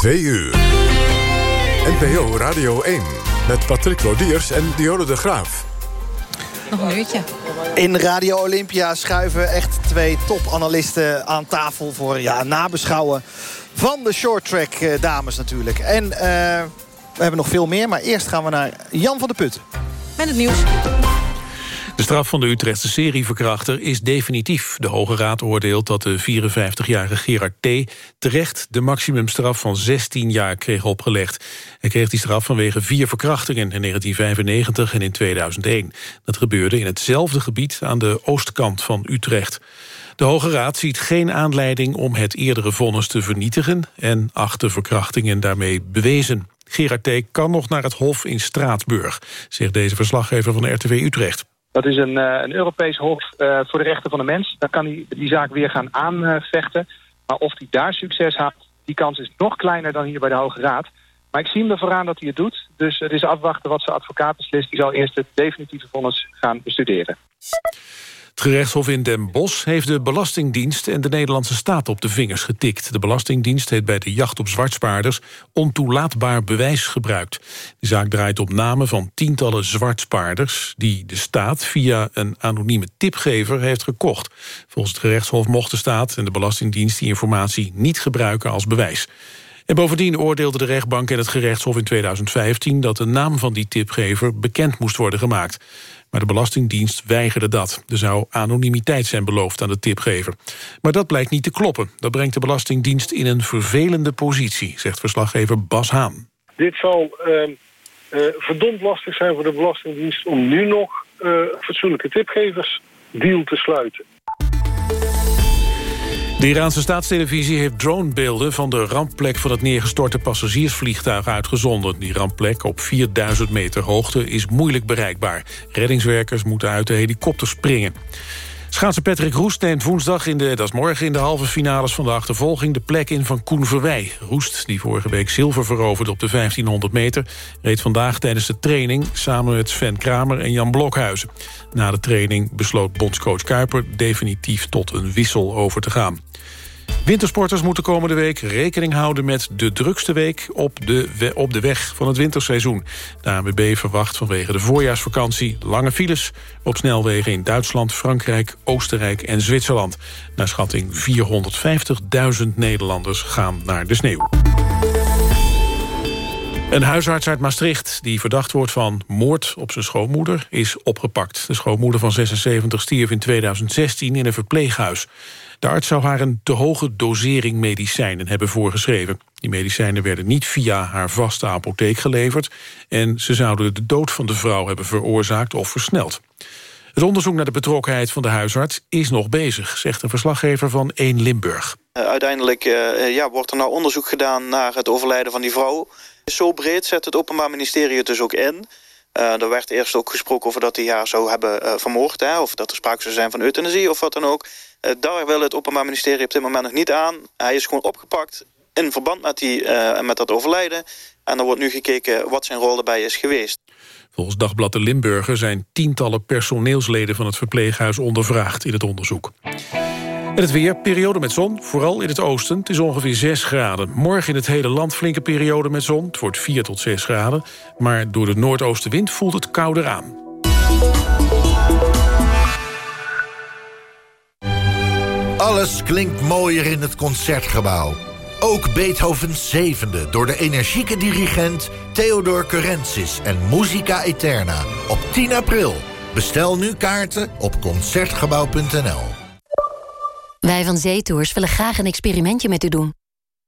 Twee uur. NPO Radio 1 met Patrick Lodiers en Diode de Graaf. Nog een uurtje. In Radio Olympia schuiven echt twee topanalisten aan tafel... voor ja, nabeschouwen van de short track eh, dames natuurlijk. En eh, we hebben nog veel meer, maar eerst gaan we naar Jan van der Putten. Met het nieuws. De straf van de Utrechtse serieverkrachter is definitief. De Hoge Raad oordeelt dat de 54-jarige Gerard T. terecht de maximumstraf van 16 jaar kreeg opgelegd. Hij kreeg die straf vanwege vier verkrachtingen in 1995 en in 2001. Dat gebeurde in hetzelfde gebied aan de oostkant van Utrecht. De Hoge Raad ziet geen aanleiding om het eerdere vonnis te vernietigen... en acht de verkrachtingen daarmee bewezen. Gerard T. kan nog naar het Hof in Straatsburg, zegt deze verslaggever van RTV Utrecht. Dat is een, uh, een Europees hof uh, voor de rechten van de mens. Daar kan hij die zaak weer gaan aanvechten. Maar of hij daar succes had, die kans is nog kleiner dan hier bij de Hoge Raad. Maar ik zie hem ervoor aan dat hij het doet. Dus het is afwachten wat zijn advocaat beslist. Die zal eerst het definitieve vonnis gaan bestuderen. Het gerechtshof in Den Bosch heeft de Belastingdienst en de Nederlandse staat op de vingers getikt. De Belastingdienst heeft bij de jacht op zwartspaarders ontoelaatbaar bewijs gebruikt. De zaak draait op namen van tientallen zwartspaarders die de staat via een anonieme tipgever heeft gekocht. Volgens het gerechtshof mocht de staat en de Belastingdienst die informatie niet gebruiken als bewijs. En bovendien oordeelde de rechtbank en het gerechtshof in 2015... dat de naam van die tipgever bekend moest worden gemaakt. Maar de Belastingdienst weigerde dat. Er zou anonimiteit zijn beloofd aan de tipgever. Maar dat blijkt niet te kloppen. Dat brengt de Belastingdienst in een vervelende positie... zegt verslaggever Bas Haan. Dit zal uh, uh, verdomd lastig zijn voor de Belastingdienst... om nu nog uh, fatsoenlijke tipgevers deal te sluiten. De Iraanse staatstelevisie heeft dronebeelden van de rampplek van het neergestorte passagiersvliegtuig uitgezonden. Die rampplek op 4000 meter hoogte is moeilijk bereikbaar. Reddingswerkers moeten uit de helikopter springen. Schaatser Patrick Roest neemt woensdag, in de, dat is morgen in de halve finales van de achtervolging, de plek in van Koen Verwij. Roest, die vorige week zilver veroverde op de 1500 meter, reed vandaag tijdens de training samen met Sven Kramer en Jan Blokhuizen. Na de training besloot bondscoach Kuiper definitief tot een wissel over te gaan. Wintersporters moeten komende week rekening houden met de drukste week op de, op de weg van het winterseizoen. De ANWB verwacht vanwege de voorjaarsvakantie lange files op snelwegen in Duitsland, Frankrijk, Oostenrijk en Zwitserland. Naar schatting 450.000 Nederlanders gaan naar de sneeuw. Een huisarts uit Maastricht die verdacht wordt van moord op zijn schoonmoeder is opgepakt. De schoonmoeder van 76 stierf in 2016 in een verpleeghuis. De arts zou haar een te hoge dosering medicijnen hebben voorgeschreven. Die medicijnen werden niet via haar vaste apotheek geleverd... en ze zouden de dood van de vrouw hebben veroorzaakt of versneld. Het onderzoek naar de betrokkenheid van de huisarts is nog bezig... zegt een verslaggever van 1 Limburg. Uh, uiteindelijk uh, ja, wordt er nou onderzoek gedaan naar het overlijden van die vrouw. Zo breed zet het Openbaar Ministerie het dus ook in... Uh, er werd eerst ook gesproken over dat hij haar zou hebben vermoord... Hè, of dat er sprake zou zijn van euthanasie of wat dan ook. Uh, daar wil het Openbaar Ministerie op dit moment nog niet aan. Hij is gewoon opgepakt in verband met, die, met dat overlijden. En er wordt nu gekeken wat zijn rol erbij is geweest. Volgens Dagblad de Limburger zijn tientallen personeelsleden van het verpleeghuis ondervraagd in het onderzoek. En het weer, periode met zon, vooral in het oosten. Het is ongeveer 6 graden. Morgen in het hele land flinke periode met zon. Het wordt 4 tot 6 graden. Maar door de noordoostenwind voelt het kouder aan. Alles klinkt mooier in het Concertgebouw. Ook Beethovens zevende door de energieke dirigent Theodor Curensis en Musica Eterna op 10 april. Bestel nu kaarten op Concertgebouw.nl. Wij van Zeetours willen graag een experimentje met u doen.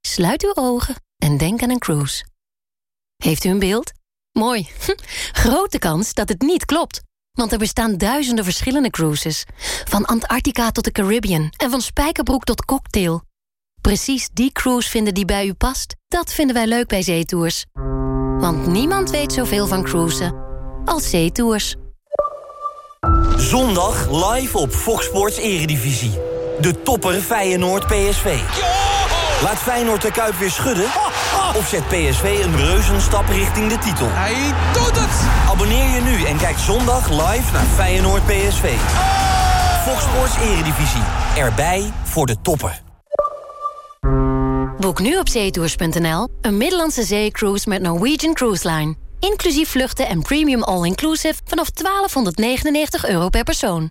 Sluit uw ogen en denk aan een cruise. Heeft u een beeld? Mooi. Grote kans dat het niet klopt. Want er bestaan duizenden verschillende cruises. Van Antarctica tot de Caribbean en van Spijkerbroek tot Cocktail. Precies die cruise vinden die bij u past, dat vinden wij leuk bij Zeetours. Want niemand weet zoveel van cruisen als Zeetours. Zondag live op Fox Sports Eredivisie. De topper Feyenoord PSV. Laat Feyenoord de Kuip weer schudden? Of zet PSV een reuzenstap richting de titel? Hij doet het! Abonneer je nu en kijk zondag live naar Feyenoord PSV. Fox Sports Eredivisie. Erbij voor de topper. Boek nu op zeetours.nl een Middellandse zeecruise met Norwegian Cruise Line. Inclusief vluchten en premium all-inclusive vanaf 1299 euro per persoon.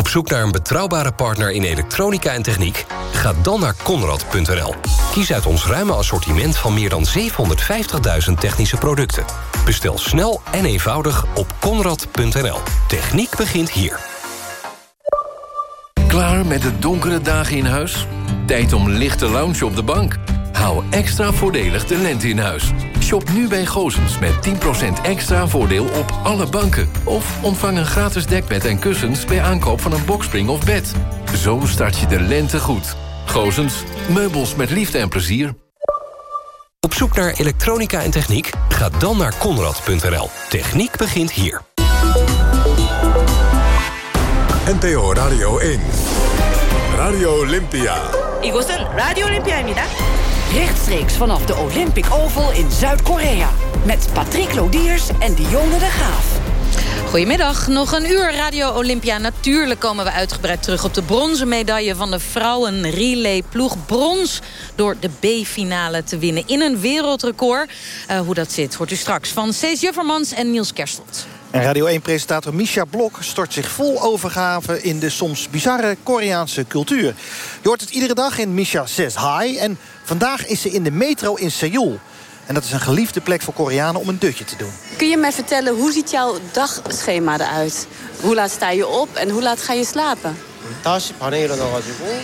Op zoek naar een betrouwbare partner in elektronica en techniek? Ga dan naar Conrad.nl. Kies uit ons ruime assortiment van meer dan 750.000 technische producten. Bestel snel en eenvoudig op Conrad.nl. Techniek begint hier. Klaar met de donkere dagen in huis? Tijd om lichte lounge op de bank. Hou extra voordelig de lente in huis. Shop nu bij Gozens met 10% extra voordeel op alle banken. Of ontvang een gratis dekbed en kussens bij aankoop van een bokspring of bed. Zo start je de lente goed. Gozens, meubels met liefde en plezier. Op zoek naar elektronica en techniek? Ga dan naar Conrad.nl. Techniek begint hier. NPO Radio 1. Radio Olympia. 이곳은 라디오 올림피아입니다. Rechtstreeks vanaf de Olympic Oval in Zuid-Korea. Met Patrick Lodiers en Dionne de Graaf. Goedemiddag, nog een uur Radio Olympia. Natuurlijk komen we uitgebreid terug op de bronzen medaille... van de vrouwen relay ploeg brons door de B-finale te winnen... in een wereldrecord. Uh, hoe dat zit, hoort u straks van Cees Juffermans en Niels Kerstelt. En Radio 1-presentator Misha Blok stort zich vol overgave... in de soms bizarre Koreaanse cultuur. Je hoort het iedere dag in Misha Says Hi... en vandaag is ze in de metro in Seoul... En dat is een geliefde plek voor Koreanen om een dutje te doen. Kun je mij vertellen, hoe ziet jouw dagschema eruit? Hoe laat sta je op en hoe laat ga je slapen?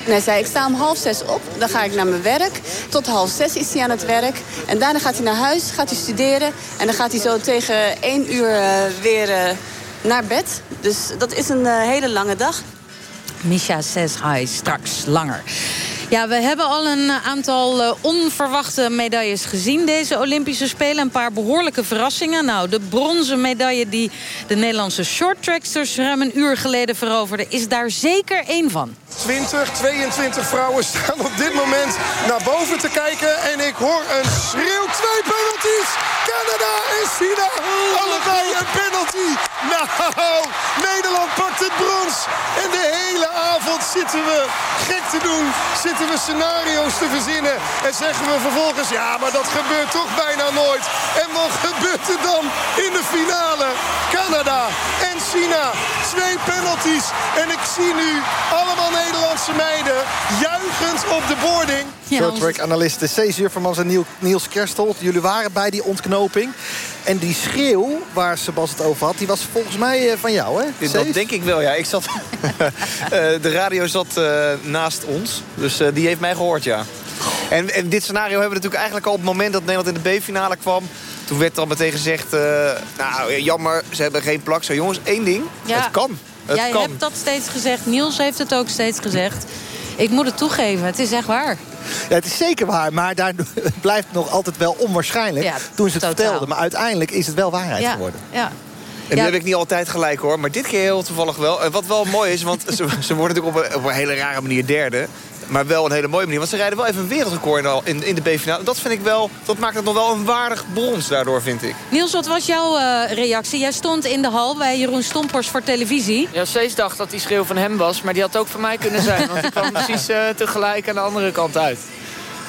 Nee, zei ik sta om half zes op, dan ga ik naar mijn werk. Tot half zes is hij aan het werk. En daarna gaat hij naar huis, gaat hij studeren. En dan gaat hij zo tegen één uur uh, weer uh, naar bed. Dus dat is een uh, hele lange dag. Misha says hi, straks langer. Ja, we hebben al een aantal uh, onverwachte medailles gezien deze Olympische Spelen. Een paar behoorlijke verrassingen. Nou, de bronzen medaille die de Nederlandse shorttracksters ruim een uur geleden veroverden... is daar zeker één van. 20, 22 vrouwen staan op dit moment naar boven te kijken. En ik hoor een schreeuw. Twee penalties. Canada en China. Allebei een penalty. Nou, Nederland pakt het brons. En de hele avond zitten we gek te doen. Zitten we scenario's te verzinnen. En zeggen we vervolgens, ja, maar dat gebeurt toch bijna nooit. En wat gebeurt er dan in de finale? Canada en China. Twee penalties. En ik zie nu allemaal Nederlandse meiden juichend op de boarding. Ja, Shorttrack-analisten Cees Juffermans en Niels Kerstol. Jullie waren bij die ontknoping. En die schreeuw waar Sebas het over had, die was volgens mij van jou, hè? Cees? Dat denk ik wel, ja. Ik zat, de radio zat uh, naast ons, dus uh, die heeft mij gehoord, ja. En, en, dit scenario hebben we natuurlijk eigenlijk al op het moment dat Nederland in de B-finale kwam... Toen werd al meteen gezegd, uh, nou jammer, ze hebben geen plak. Zo jongens, één ding, ja. het kan. Het Jij kan. hebt dat steeds gezegd, Niels heeft het ook steeds gezegd. Ik moet het toegeven, het is echt waar. Ja, het is zeker waar, maar daar blijft het nog altijd wel onwaarschijnlijk ja, toen ze het totaal. vertelden. Maar uiteindelijk is het wel waarheid ja, geworden. Ja. En nu heb ik niet altijd gelijk hoor, maar dit keer heel toevallig wel. En wat wel mooi is, want ze, ze worden natuurlijk op een, op een hele rare manier derde. Maar wel een hele mooie manier. Want ze rijden wel even een wereldrecord in, in de B-finale. Dat vind ik wel, dat maakt het nog wel een waardig brons daardoor, vind ik. Niels, wat was jouw uh, reactie? Jij stond in de hal bij Jeroen Stompers voor televisie. Ja, Cees dacht dat die schreeuw van hem was. Maar die had ook van mij kunnen zijn. Want die kwam precies uh, tegelijk aan de andere kant uit.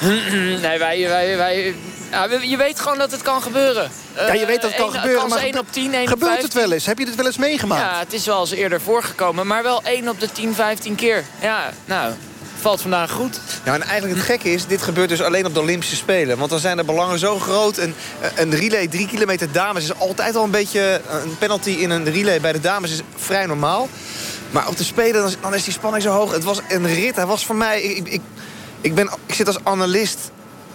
nee, wij... wij, wij ja, je weet gewoon dat het kan gebeuren. Ja, je weet dat het kan uh, gebeuren, maar 1 op 10, 1 gebeurt op het wel eens? Heb je dit wel eens meegemaakt? Ja, het is wel eens eerder voorgekomen, maar wel 1 op de 10, 15 keer. Ja, nou, valt vandaag goed. Ja, en eigenlijk het gekke is, dit gebeurt dus alleen op de Olympische Spelen. Want dan zijn de belangen zo groot. En een relay 3 kilometer dames is altijd al een beetje... een penalty in een relay bij de dames is vrij normaal. Maar op de Spelen, dan is die spanning zo hoog. Het was een rit, hij was voor mij... Ik, ik, ik, ben, ik zit als analist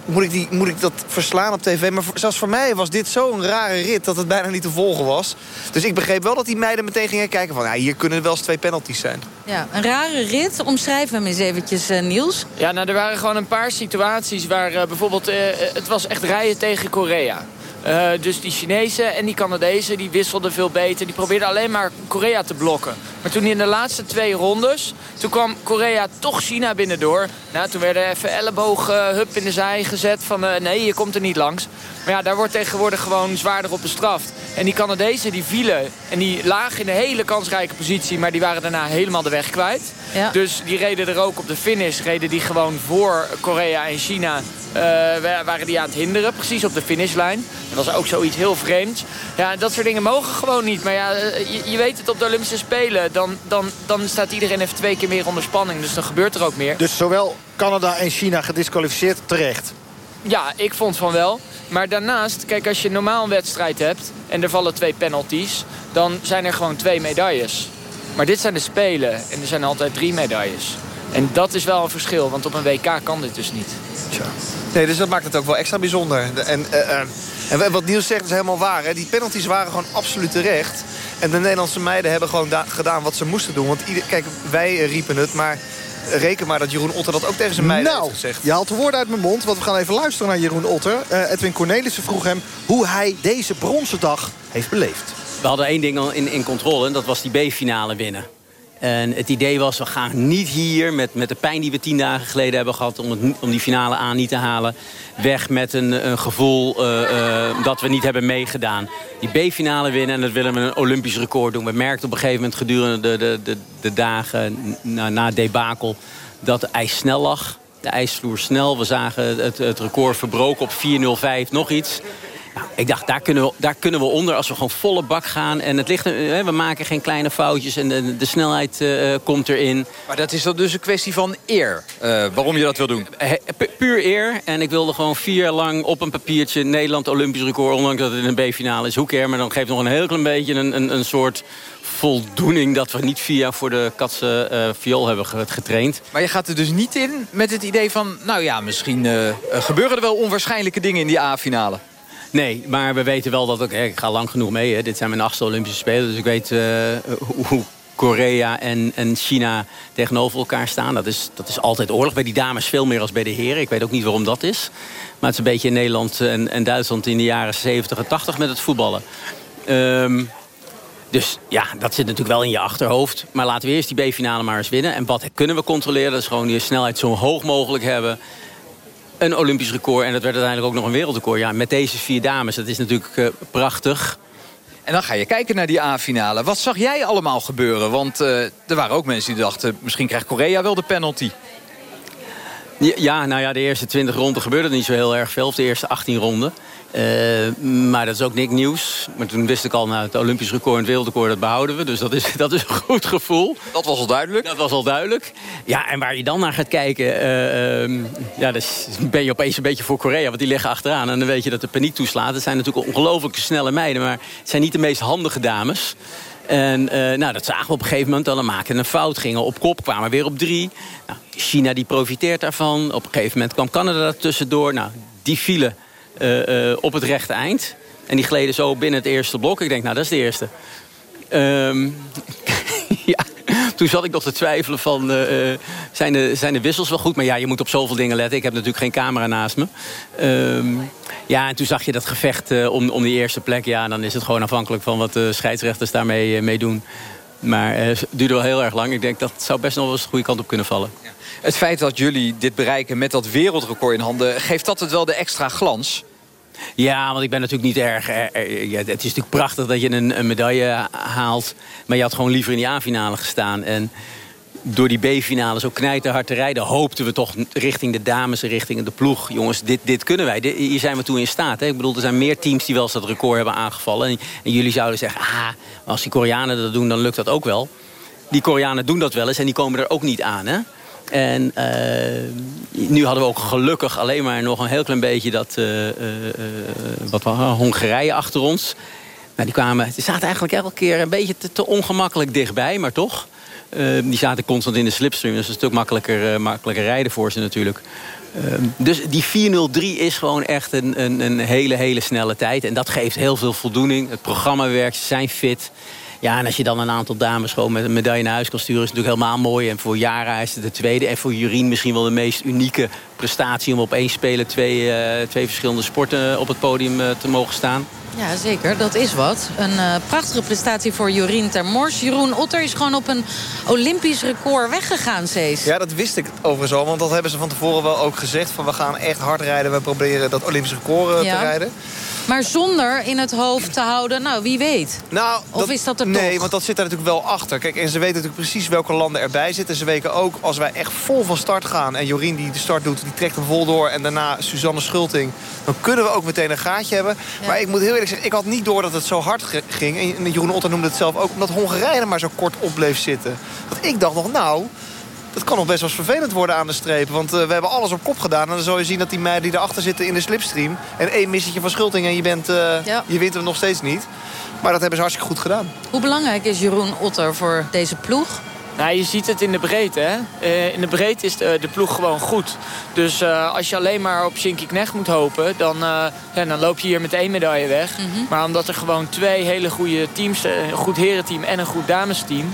moet ik, die, moet ik dat verslaan op tv. Maar voor, zelfs voor mij was dit zo'n rare rit dat het bijna niet te volgen was. Dus ik begreep wel dat die meiden meteen gingen kijken van... Ja, hier kunnen wel eens twee penalties zijn. Ja, een rare rit. Omschrijf hem eens eventjes, uh, Niels. Ja, nou, er waren gewoon een paar situaties waar uh, bijvoorbeeld... Uh, het was echt rijden tegen Korea. Uh, dus die Chinezen en die Canadezen die wisselden veel beter. Die probeerden alleen maar Korea te blokken. Maar toen in de laatste twee rondes... toen kwam Korea toch China binnendoor. Nou, toen werden even elleboog uh, hup in de zij gezet van... Uh, nee, je komt er niet langs. Maar ja, daar wordt tegenwoordig gewoon zwaarder op bestraft. En die Canadezen die vielen en die lagen in een hele kansrijke positie... maar die waren daarna helemaal de weg kwijt. Ja. Dus die reden er ook op de finish. Reden die gewoon voor Korea en China waren die aan het hinderen. Precies op de finishlijn. Dat was ook zoiets heel vreemds. Ja, dat soort dingen mogen gewoon niet. Maar ja, je, je, weet het op de Olympische Spelen. Dan, dan, dan staat iedereen even twee keer meer onder spanning. Dus dan gebeurt er ook meer. Dus zowel Canada en China gedisqualificeerd terecht? Ja, ik vond van wel. Maar daarnaast, kijk, als je normaal een wedstrijd hebt... en er vallen twee penalties, dan zijn er gewoon twee medailles. Maar dit zijn de Spelen en er zijn altijd drie medailles. En dat is wel een verschil, want op een WK kan dit dus niet. Tja. Nee, dus dat maakt het ook wel extra bijzonder. En, uh, en wat Niels zegt is helemaal waar. Hè? Die penalties waren gewoon absoluut terecht. En de Nederlandse meiden hebben gewoon gedaan wat ze moesten doen. Want ieder, kijk, wij riepen het, maar reken maar dat Jeroen Otter dat ook tegen zijn meiden nou, heeft gezegd. je haalt de woorden uit mijn mond, want we gaan even luisteren naar Jeroen Otter. Uh, Edwin Cornelissen vroeg hem hoe hij deze bronzen dag heeft beleefd. We hadden één ding in, in controle en dat was die B-finale winnen. En het idee was, we gaan niet hier met, met de pijn die we tien dagen geleden hebben gehad... om, om die finale aan niet te halen. Weg met een, een gevoel uh, uh, dat we niet hebben meegedaan. Die B-finale winnen en dat willen we een Olympisch record doen. We merkten op een gegeven moment gedurende de, de, de, de dagen na, na debakel... dat de ijs snel lag. De ijsvloer snel. We zagen het, het record verbroken op 4.05, nog iets. Nou, ik dacht, daar kunnen, we, daar kunnen we onder als we gewoon volle bak gaan. En het ligt, we maken geen kleine foutjes en de, de snelheid uh, komt erin. Maar dat is dan dus een kwestie van eer, uh, waarom je dat wil doen? puur eer. En ik wilde gewoon vier jaar lang op een papiertje Nederland Olympisch record... ondanks dat het in een B-finale is. Hoe keer, maar dan geeft nog een heel klein beetje een, een, een soort voldoening dat we niet via voor de katse uh, viool hebben getraind. Maar je gaat er dus niet in met het idee van... nou ja, misschien uh, gebeuren er wel onwaarschijnlijke dingen in die A-finale. Nee, maar we weten wel dat... Ik, ik ga lang genoeg mee. Hè. Dit zijn mijn achtste Olympische Spelen. Dus ik weet uh, hoe Korea en, en China tegenover elkaar staan. Dat is, dat is altijd oorlog. Bij die dames veel meer als bij de heren. Ik weet ook niet waarom dat is. Maar het is een beetje Nederland en, en Duitsland in de jaren 70 en 80 met het voetballen. Um, dus ja, dat zit natuurlijk wel in je achterhoofd. Maar laten we eerst die B-finale maar eens winnen. En wat kunnen we controleren? Dat is gewoon die snelheid zo hoog mogelijk hebben een Olympisch record. En dat werd uiteindelijk ook nog een wereldrecord. Ja, met deze vier dames, dat is natuurlijk uh, prachtig. En dan ga je kijken naar die A-finale. Wat zag jij allemaal gebeuren? Want uh, er waren ook mensen die dachten... misschien krijgt Korea wel de penalty. Ja, nou ja, de eerste 20 ronden gebeurde niet zo heel erg veel. Of de eerste 18 ronden. Uh, maar dat is ook niks nieuws. Maar toen wist ik al, nou, het Olympisch record en het wereldrecord, dat behouden we. Dus dat is, dat is een goed gevoel. Dat was al duidelijk. Dat was al duidelijk. Ja, en waar je dan naar gaat kijken, uh, uh, ja, dus ben je opeens een beetje voor Korea. Want die liggen achteraan. En dan weet je dat de paniek toeslaat. Het zijn natuurlijk ongelooflijk snelle meiden. Maar het zijn niet de meest handige dames. En uh, nou, dat zagen we op een gegeven moment. Dan maken een fout, gingen op kop, kwamen weer op drie. Nou, China die profiteert daarvan. Op een gegeven moment kwam Canada tussendoor. Nou, die vielen op het rechte eind. En die gleden zo binnen het eerste blok. Ik denk, nou, dat is de eerste. Um, ja, toen zat ik nog te twijfelen van, uh, zijn, de, zijn de wissels wel goed? Maar ja, je moet op zoveel dingen letten. Ik heb natuurlijk geen camera naast me. Um, ja, en toen zag je dat gevecht uh, om, om die eerste plek. Ja, dan is het gewoon afhankelijk van wat de scheidsrechters daarmee mee doen. Maar het duurde wel heel erg lang. Ik denk dat zou best nog wel eens de goede kant op kunnen vallen. Het feit dat jullie dit bereiken met dat wereldrecord in handen... geeft dat het wel de extra glans? Ja, want ik ben natuurlijk niet erg... Er, er, ja, het is natuurlijk prachtig dat je een, een, medaille haalt. Maar je had gewoon liever in die A-finale gestaan. En door die B-finale zo knijterhard te rijden... hoopten we toch richting de dames en richting de ploeg. Jongens, dit, dit kunnen wij. Hier zijn we toe in staat. Hè? Ik bedoel, er zijn meer teams die wel eens dat record hebben aangevallen. En, en jullie zouden zeggen... ah, als die Koreanen dat doen, dan lukt dat ook wel. Die Koreanen doen dat wel eens en die komen er ook niet aan, hè? En uh, nu hadden we ook gelukkig alleen maar nog een heel klein beetje dat uh, wat Hongarije achter ons. Nou, die kwamen, die zaten eigenlijk elke keer een beetje te, te ongemakkelijk dichtbij, maar toch. die zaten constant in de slipstream, dus een stuk makkelijker, makkelijker rijden voor ze natuurlijk. dus die 403 is gewoon echt een, een, een hele, hele snelle tijd. En dat geeft heel veel voldoening. Het programma werkt, ze zijn fit. Ja, en als je dan een aantal dames gewoon met een medaille naar huis kan sturen... is het natuurlijk helemaal mooi. En voor Jara is het de tweede. En voor Jurien misschien wel de meest unieke prestatie... om op één speler twee, uh, twee verschillende sporten op het podium uh, te mogen staan. Ja, zeker. Dat is wat. Een uh, prachtige prestatie voor Jorien Termors. Jeroen Otter is gewoon op een Olympisch record weggegaan, Cees. Ja, dat wist ik overigens al. Want dat hebben ze van tevoren wel ook gezegd. Van we gaan echt hard rijden. We proberen dat Olympisch record ja. te rijden. Maar zonder in het hoofd te houden, nou, wie weet. Nou, of dat, is dat er Nee, toch? want dat zit er natuurlijk wel achter. Kijk, en ze weten natuurlijk precies welke landen erbij zitten. Ze weten ook, als wij echt vol van start gaan... en Jorien die de start doet, die trekt hem vol door... en daarna Suzanne Schulting, dan kunnen we ook meteen een gaatje hebben. Ja. Maar ik moet heel eerlijk zeggen, ik had niet door dat het zo hard ging. En Jeroen Otter noemde het zelf ook, omdat Hongarije er maar zo kort op bleef zitten. Dat ik dacht nog, nou... Dat kan nog best wel eens vervelend worden aan de streep. Want uh, we hebben alles op kop gedaan. En dan zal je zien dat die meiden die erachter zitten in de slipstream... en één missetje van Schulting en je, bent, uh, ja. je wint hem nog steeds niet. Maar dat hebben ze hartstikke goed gedaan. Hoe belangrijk is Jeroen Otter voor deze ploeg? Nou, je ziet het in de breedte. Hè? Uh, in de breedte is de, de, ploeg gewoon goed. Dus uh, als je alleen maar op Shinky Knecht moet hopen... dan, uh, ja, dan loop je hier met één medaille weg. Mm -hmm. Maar omdat er gewoon twee hele goede teams... een goed herenteam en een goed damesteam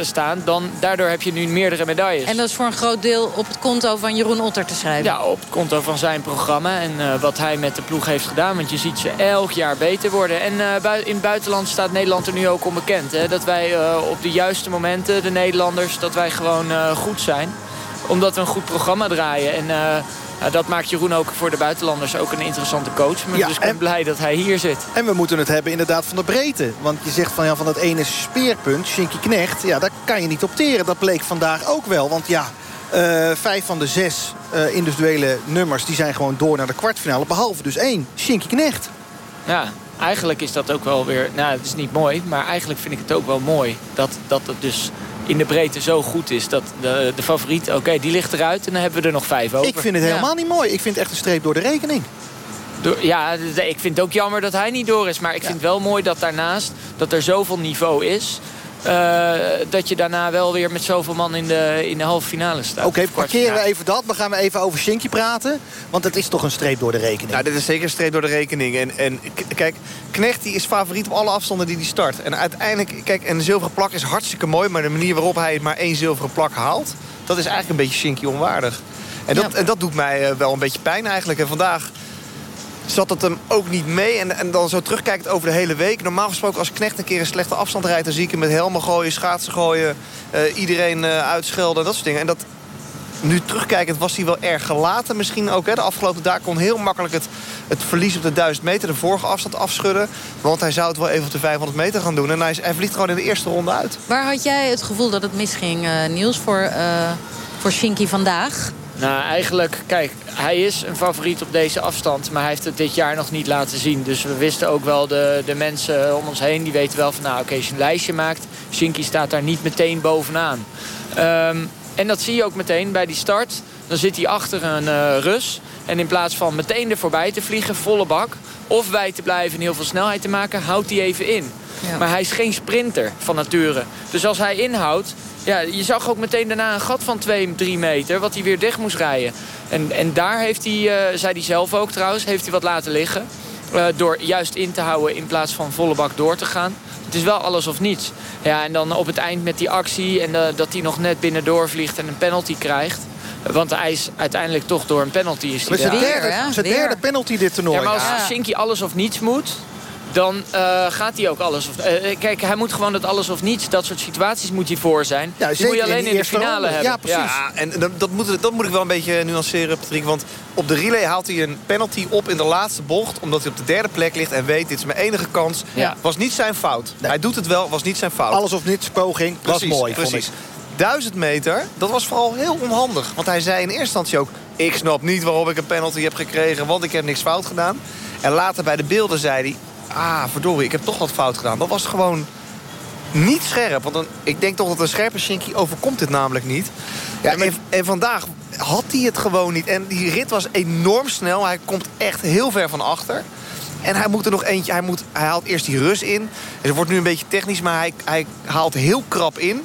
staan... dan daardoor heb je nu meerdere medailles. En dat is voor een groot deel op het konto van Jeroen Otter te schrijven? Ja, op het konto van zijn programma. En wat hij met de ploeg heeft gedaan. Want je ziet ze elk jaar beter worden. En in het buitenland staat Nederland er nu ook onbekend. Hè? Dat wij op de juiste momenten de Nederlanders, dat wij gewoon goed zijn. Omdat we een goed programma draaien. En dat maakt Jeroen ook voor de buitenlanders ook een interessante coach. Maar ja, dus ik ben en, blij dat hij hier zit. En we moeten het hebben inderdaad van de breedte. Want je zegt van, ja, van dat ene speerpunt, Shinky Knecht... ja, daar kan je niet op teren. Dat bleek vandaag ook wel. Want ja, uh, vijf van de zes individuele nummers... die zijn gewoon door naar de kwartfinale. Behalve dus één, Shinky Knecht. Ja, eigenlijk is dat ook wel weer... Nou, het is niet mooi, maar eigenlijk vind ik het ook wel mooi... dat, dat het dus in de breedte zo goed is. Dat de, de favoriet, oké, okay, die ligt eruit en dan hebben we er nog vijf over. Ik vind het helemaal ja. niet mooi. Ik vind het echt een streep door de rekening. Door, ja, ik vind het ook jammer dat hij niet door is. Maar ik ja. vind het wel mooi dat daarnaast dat er zoveel niveau is... Uh, dat je daarna wel weer met zoveel man in de, in de halve finale staat. Oké, okay, parkeren we even dat. Dan gaan we even over Shinky praten. Want het is toch een streep door de rekening. Nou, dit is zeker een streep door de rekening. En, en kijk, Knecht die is favoriet op alle afstanden die hij start. En uiteindelijk, kijk, een zilveren plak is hartstikke mooi. Maar de manier waarop hij maar één zilveren plak haalt... dat is eigenlijk een beetje Shinky onwaardig. En dat, ja. en dat doet mij uh, wel een beetje pijn eigenlijk. En vandaag zat het hem ook niet mee. En, en dan zo terugkijkt over de hele week. Normaal gesproken als Knecht een keer een slechte afstand rijdt... dan zie ik hem met helmen gooien, schaatsen gooien... Uh, iedereen uh, uitschelden en dat soort dingen. En dat, nu terugkijkend was hij wel erg gelaten misschien ook. Hè. De afgelopen daar kon heel makkelijk het, het verlies op de 1000 meter... de vorige afstand afschudden. Want hij zou het wel even op de 500 meter gaan doen. En hij, vliegt gewoon in de eerste ronde uit. Waar had jij het gevoel dat het misging, uh, Niels, voor, voor Shinky vandaag? Nou, eigenlijk, kijk, hij is een favoriet op deze afstand. Maar hij heeft het dit jaar nog niet laten zien. Dus we wisten ook wel, de, de mensen om ons heen... die weten wel van, nou, oké, okay, als je een lijstje maakt... Shinky staat daar niet meteen bovenaan. Um, en dat zie je ook meteen bij die start. Dan zit hij achter een uh, Rus. En in plaats van meteen er voorbij te vliegen, volle bak... of bij te blijven en heel veel snelheid te maken, houdt hij even in. Ja. Maar hij is geen sprinter van nature. Dus als hij inhoudt, ja, je zag ook meteen daarna een gat van 2, 3 meter... wat hij weer dicht moest rijden. En, en daar heeft hij, uh, zei hij zelf ook trouwens, heeft hij wat laten liggen. Uh, door juist in te houden in plaats van volle bak door te gaan. Het is wel alles of niets. Ja, en dan op het eind met die actie en uh, dat hij nog net binnendoor vliegt en een penalty krijgt. Want hij is uiteindelijk toch door een penalty is hij zijn derde, ja, zijn derde penalty dit toernooi. Ja, maar als ja. Shinky alles of niets moet dan uh, gaat hij ook alles of... Uh, kijk, hij moet gewoon dat alles of niets, dat soort situaties moet hij voor zijn. Ja, die moet je alleen in, in de finale ronde. hebben. Ja, precies. Ja, en dat, dat, moet, dat moet ik wel een beetje nuanceren, Patrick. Want op de relay haalt hij een penalty op in de laatste bocht... omdat hij op de derde plek ligt en weet, dit is mijn enige kans. Ja. Was niet zijn fout. Nee. Hij doet het wel, was niet zijn fout. Alles of niets poging, precies, was mooi, precies. Duizend meter, dat was vooral heel onhandig. Want hij zei in eerste instantie ook... ik snap niet waarom ik een penalty heb gekregen... want ik heb niks fout gedaan. En later bij de beelden zei hij ah, verdorie, ik heb toch wat fout gedaan. Dat was gewoon niet scherp. Want dan, ik denk toch dat een scherpe Shinky overkomt dit namelijk niet. Ja, en, en, vandaag had hij het gewoon niet. En die rit was enorm snel. Hij komt echt heel ver van achter. En hij moet er nog eentje. Hij, moet, hij haalt eerst die rus in. Het wordt nu een beetje technisch, maar hij, hij haalt heel krap in.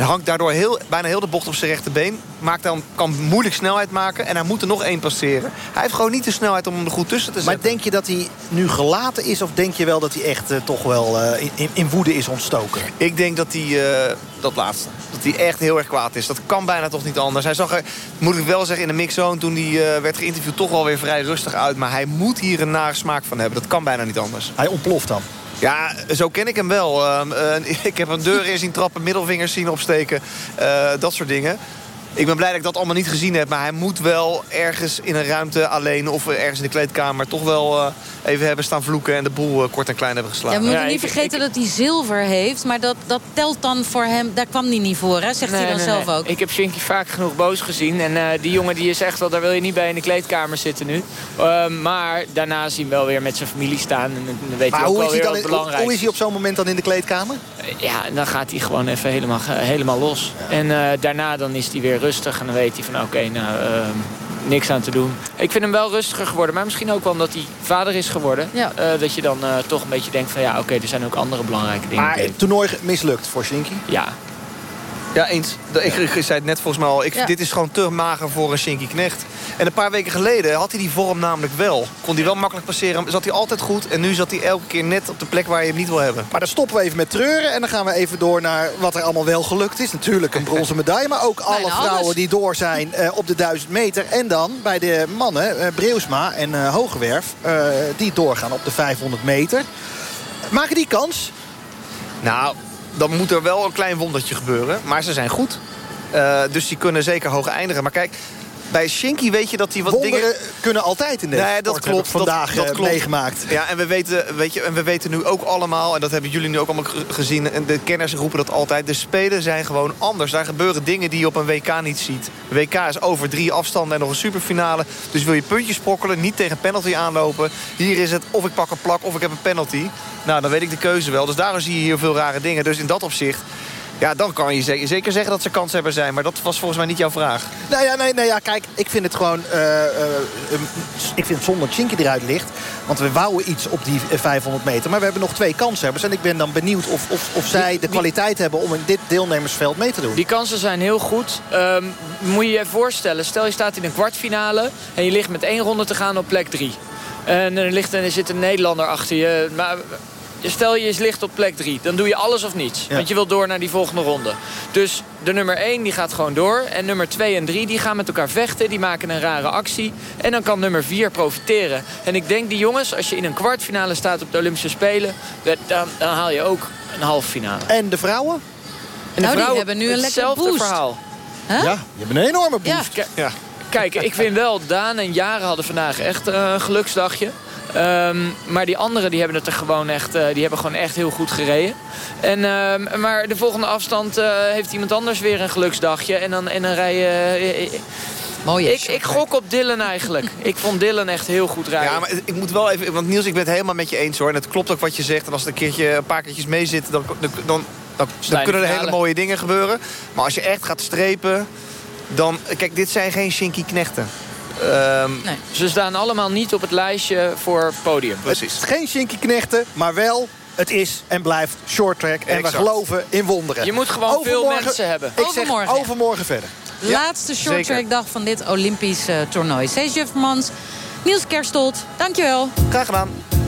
En hangt daardoor heel, bijna heel de bocht op zijn rechterbeen. Maakt dan, kan moeilijk snelheid maken. En hij moet er nog één passeren. Hij heeft gewoon niet de snelheid om hem er goed tussen te zetten. Maar denk je dat hij nu gelaten is? Of denk je wel dat hij echt eh, toch wel eh, in, in woede is ontstoken? Ik denk dat hij, uh, dat laatste, dat hij echt heel erg kwaad is. Dat kan bijna toch niet anders. Hij zag er, moet ik wel zeggen, in de mixzone toen hij werd geïnterviewd... toch wel weer vrij rustig uit. Maar hij moet hier een nare smaak van hebben. Dat kan bijna niet anders. Hij ontploft dan? Ja, zo ken ik hem wel. Uh, ik heb een deur in zien trappen, middelvingers zien opsteken. Uh, dat soort dingen. Ik ben blij dat ik dat allemaal niet gezien heb. Maar hij moet wel ergens in een ruimte alleen of ergens in de kleedkamer... toch wel uh, even hebben staan vloeken en de boel uh, kort en klein hebben geslagen. Ja, we moeten niet vergeten dat hij zilver heeft. Maar dat, dat telt dan voor hem. Daar kwam hij niet voor, hè? zegt hij dan zelf ook. Ik heb Shinky vaak genoeg boos gezien. En uh, die jongen die is echt wel, daar wil je niet bij in de kleedkamer zitten nu. Ehm, maar daarna zien we wel weer met zijn familie staan. En dan weet maar hij ook wel weer wat belangrijk hoe, hoe is hij op zo'n moment dan in de kleedkamer? Ja, dan gaat hij gewoon even helemaal, helemaal los. Ja. En daarna dan is hij weer rustig. En dan weet hij van oké, nou, uh, niks aan te doen. Ik vind hem wel rustiger geworden. Maar misschien ook wel omdat hij vader is geworden. Ja. Uh, dat je dan uh, toch een beetje denkt van ja, oké, er zijn ook andere belangrijke dingen. Maar het toernooi mislukt voor Shinky? Ja, ja, eens. Ik, ik, zei het net volgens mij al. Ik, ja. Dit is gewoon te mager voor een Shinky Knecht. En een paar weken geleden had hij die vorm namelijk wel. Kon hij wel makkelijk passeren. Zat hij altijd goed. En nu zat hij elke keer net op de plek waar je hem niet wil hebben. Maar dan stoppen we even met treuren. En dan gaan we even door naar wat er allemaal wel gelukt is. Natuurlijk een bronzen medaille. Maar ook alle vrouwen die door zijn uh, op de 1000 meter. En dan bij de mannen, uh, Breusma en uh, Hogewerf. die doorgaan op de 500 meter. Maken die kans? Nou, dan moet er wel een klein wondertje gebeuren. Maar ze zijn goed. Uh, dus die kunnen zeker hoog eindigen. Maar kijk, bij Shinky weet je dat hij wat Wonderen dingen... kunnen altijd in de nee, dat klopt, vandaag dat, dat klopt. meegemaakt. Ja, en we, weten, weet je, en we weten nu ook allemaal... en dat hebben jullie nu ook allemaal gezien... en de kenners roepen dat altijd... de spelen zijn gewoon anders. Daar gebeuren dingen die je op een WK niet ziet. WK is over drie afstanden en nog een superfinale. Dus wil je puntjes sprokkelen, niet tegen penalty aanlopen. Hier is het of ik pak een plak of ik heb een penalty. Nou, dan weet ik de keuze wel. Dus daarom zie je hier veel rare dingen. Dus in dat opzicht ja, dan kan je zeker zeggen dat ze kans hebben zijn. Maar dat was volgens mij niet jouw vraag. Nou ja, nee, nee, ja kijk, ik vind het gewoon... Uh, uh, ik vind het zonde dat Chinky eruit ligt. Want we wouden iets op die 500 meter. Maar we hebben nog twee kanshebbers. En ik ben dan benieuwd of, of, of zij de kwaliteit hebben... om in dit deelnemersveld mee te doen. Die kansen zijn heel goed. Um, moet je je voorstellen, stel je staat in een kwartfinale... en je ligt met één ronde te gaan op plek drie. En er, ligt, er zit een Nederlander achter je. Maar Stel je is licht op plek 3, dan doe je alles of niets. Ja. Want je wilt door naar die volgende ronde. Dus de nummer 1 die gaat gewoon door. En nummer 2 en 3 die gaan met elkaar vechten. Die maken een rare actie. En dan kan nummer 4 profiteren. En ik denk die jongens, als je in een kwartfinale staat op de Olympische Spelen... dan, dan haal je ook een halve finale. En de vrouwen? En de nou, vrouwen, die hebben nu een lekker boost. verhaal. Huh? Ja, je hebt een enorme boost. Ja. ja. Kijk, ik vind wel, Daan en Jaren hadden vandaag echt een geluksdagje. Um, maar die anderen die hebben het er gewoon echt, uh, die hebben gewoon echt heel goed gereden. En, uh, maar de volgende afstand uh, heeft iemand anders weer een geluksdagje. En dan, en dan rij je... Mooi, ik, ik gok op Dylan eigenlijk. Ik vond Dylan echt heel goed rijden. Ja, maar ik moet wel even... Want Niels, ik ben het helemaal met je eens hoor. En het klopt ook wat je zegt. En als het een keertje een paar keertjes mee zit... dan, dan, dan, dan kunnen er hele mooie dingen gebeuren. Maar als je echt gaat strepen... dan... Kijk, dit zijn geen Shinky knechten. Um, nee. Ze staan allemaal niet op het lijstje voor podium. Precies. Het geen Shinky knechten, maar wel het is en blijft short track. En exact. we geloven in wonderen. Je moet gewoon overmorgen, veel mensen hebben. Ik overmorgen, zeg overmorgen verder. Laatste short track dag van dit Olympisch uh, toernooi. Cees Juffermans, Niels Kerstold, dankjewel. Graag gedaan.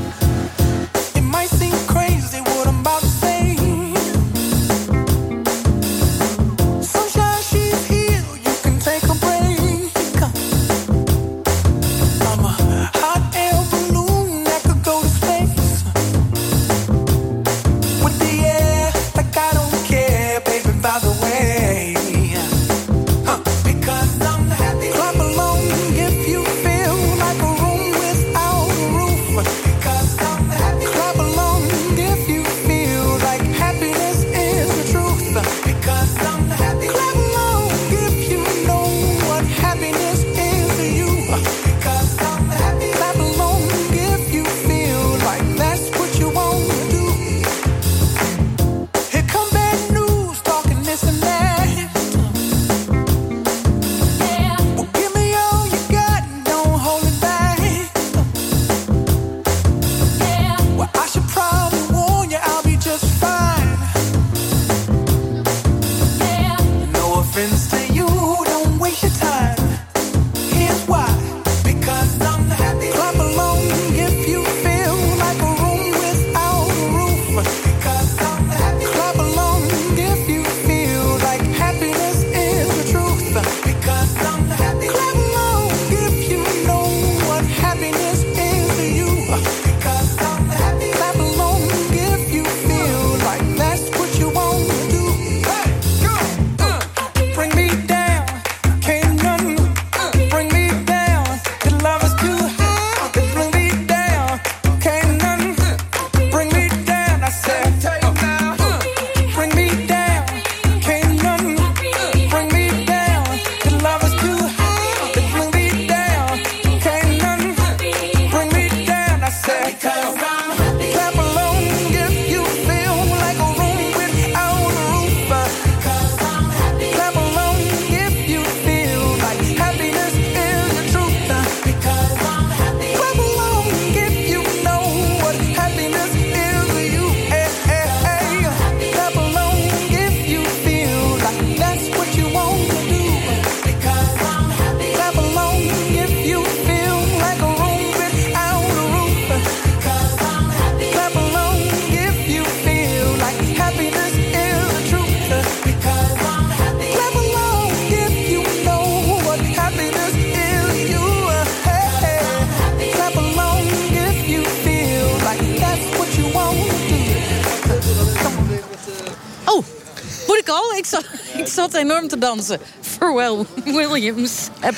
Zat enorm te dansen. Pharrell Williams. En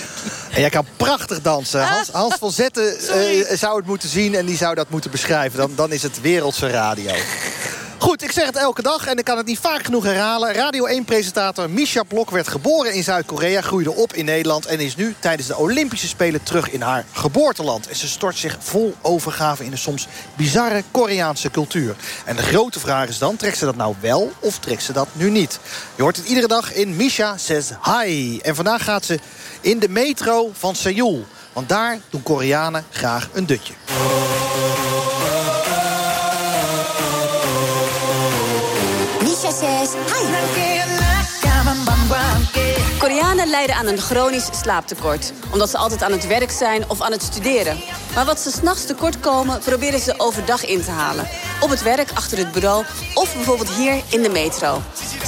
jij kan prachtig dansen. Hans, Hans van Zetten uh, zou het moeten zien en die zou dat moeten beschrijven. Dan, dan is het wereldse radio. Goed, ik zeg het elke dag en ik kan het niet vaak genoeg herhalen. Radio 1-presentator Misha Blok werd geboren in Zuid-Korea... groeide op in Nederland en is nu tijdens de Olympische Spelen terug in haar geboorteland. En ze stort zich vol overgave in de soms bizarre Koreaanse cultuur. En de grote vraag is dan, trekt ze dat nou wel of trekt ze dat nu niet? Je hoort het iedere dag in Misha Says Hi. En vandaag gaat ze in de metro van Seoul. Want daar doen Koreanen graag een dutje. Koreanen lijden aan een chronisch slaaptekort. Omdat ze altijd aan het werk zijn of aan het studeren. Maar wat ze s'nachts tekort komen, proberen ze overdag in te halen. Op het werk, achter het bureau of bijvoorbeeld hier in de metro.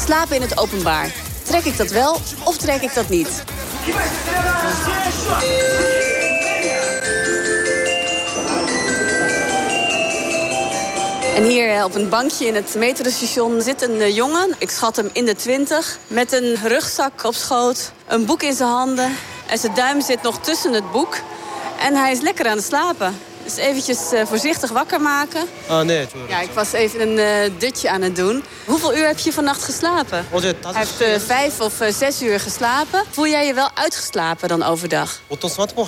Slapen in het openbaar. Trek ik dat wel of trek ik dat niet? En hier eh, op een bankje in het metrostation zit een eh, jongen. Ik schat hem in de twintig. Met een rugzak op schoot. Een boek in zijn handen. En zijn duim zit nog tussen het boek. En hij is lekker aan het slapen. Dus eventjes uh, voorzichtig wakker maken. Ah, nee. Ja, ik was even een uh, dutje aan het doen. Hoeveel uur heb je vannacht geslapen? Hij heeft uh, vijf of zes uur geslapen. Voel jij je wel uitgeslapen dan overdag?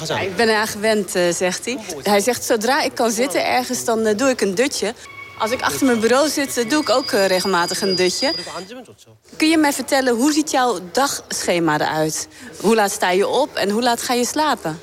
Ja, ik ben eraan gewend, zegt hij. Hij zegt, zodra ik kan zitten ergens, dan doe ik een dutje. Als ik achter mijn bureau zit, doe ik ook uh, regelmatig een dutje. Kun je mij vertellen, hoe ziet jouw dagschema eruit? Hoe laat sta je op en hoe laat ga je slapen?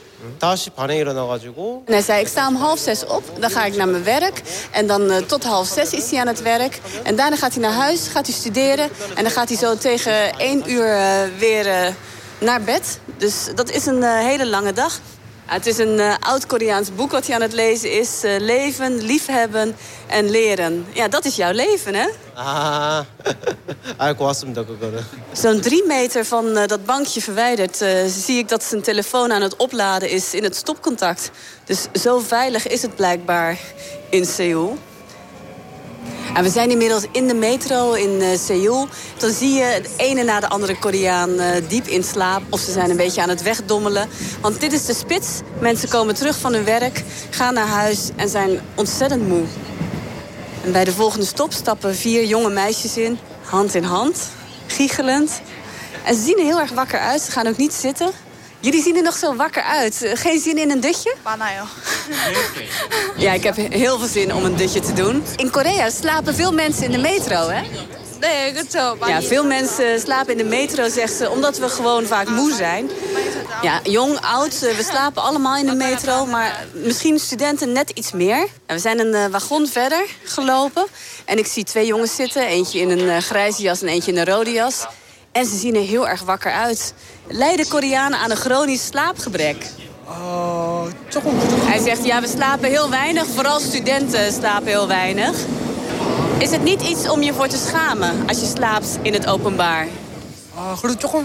En hij zei, ik sta om half zes op, dan ga ik naar mijn werk. En dan uh, tot half zes is hij aan het werk. En daarna gaat hij naar huis, gaat hij studeren. En dan gaat hij zo tegen één uur uh, weer naar bed. Dus dat is een hele lange dag. Het is een eh, oud-Koreaans boek wat hij aan het lezen is. Eh, leven, liefhebben en leren. Ja, dat is jouw leven, hè? Ah, ik was hem dat ook al. Zo'n drie meter van eh, dat bankje verwijderd... zie ik dat zijn telefoon aan het opladen is in het stopcontact. Dus zo veilig is het blijkbaar in Seoul. En we zijn inmiddels in de metro in uh, Seoul. Dan zie je de ene na de andere Koreaan uh, diep in slaap. Of ze zijn een beetje aan het wegdommelen. Want dit is de spits. Mensen komen terug van hun werk, gaan naar huis en zijn ontzettend moe. En bij de volgende stop stappen vier jonge meisjes in, hand in hand, giechelend. En ze zien er heel erg wakker uit. Ze gaan ook niet zitten. Jullie zien er nog zo wakker uit. Eh, geen zin in een dutje? joh. Ja, ik heb heel veel zin om een dutje te doen. In Korea slapen veel mensen in de metro, hè? Nee, goed zo. Ja, veel mensen slapen in de metro, zegt ze, omdat we gewoon vaak moe zijn. Ja, jong, oud, eh, we slapen allemaal in de metro, maar misschien studenten net iets meer. We zijn een uh, wagon verder gelopen en ik zie twee jongens zitten. Eentje in een grijze jas en eentje in een rode jas. En ze zien er heel erg wakker uit. Lijden Koreanen aan een chronisch slaapgebrek? Oh, Hij zegt, ja, we slapen heel weinig. Vooral studenten slapen heel weinig. Is het niet iets om je voor te schamen als je slaapt in het openbaar?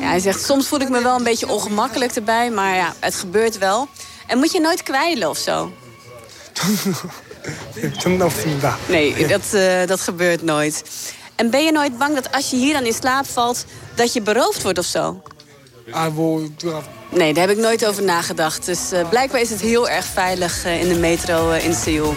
Ja, hij zegt, soms voel ik me wel een beetje ongemakkelijk erbij, maar ja, het gebeurt wel. En moet je nooit kwijlen of zo? Nee, dat, uh, dat gebeurt nooit. En ben je nooit bang dat als je hier dan in slaap valt... dat je beroofd wordt of zo? Nee, daar heb ik nooit over nagedacht. Dus uh, blijkbaar is het heel erg veilig uh, in de metro uh, in Seoul.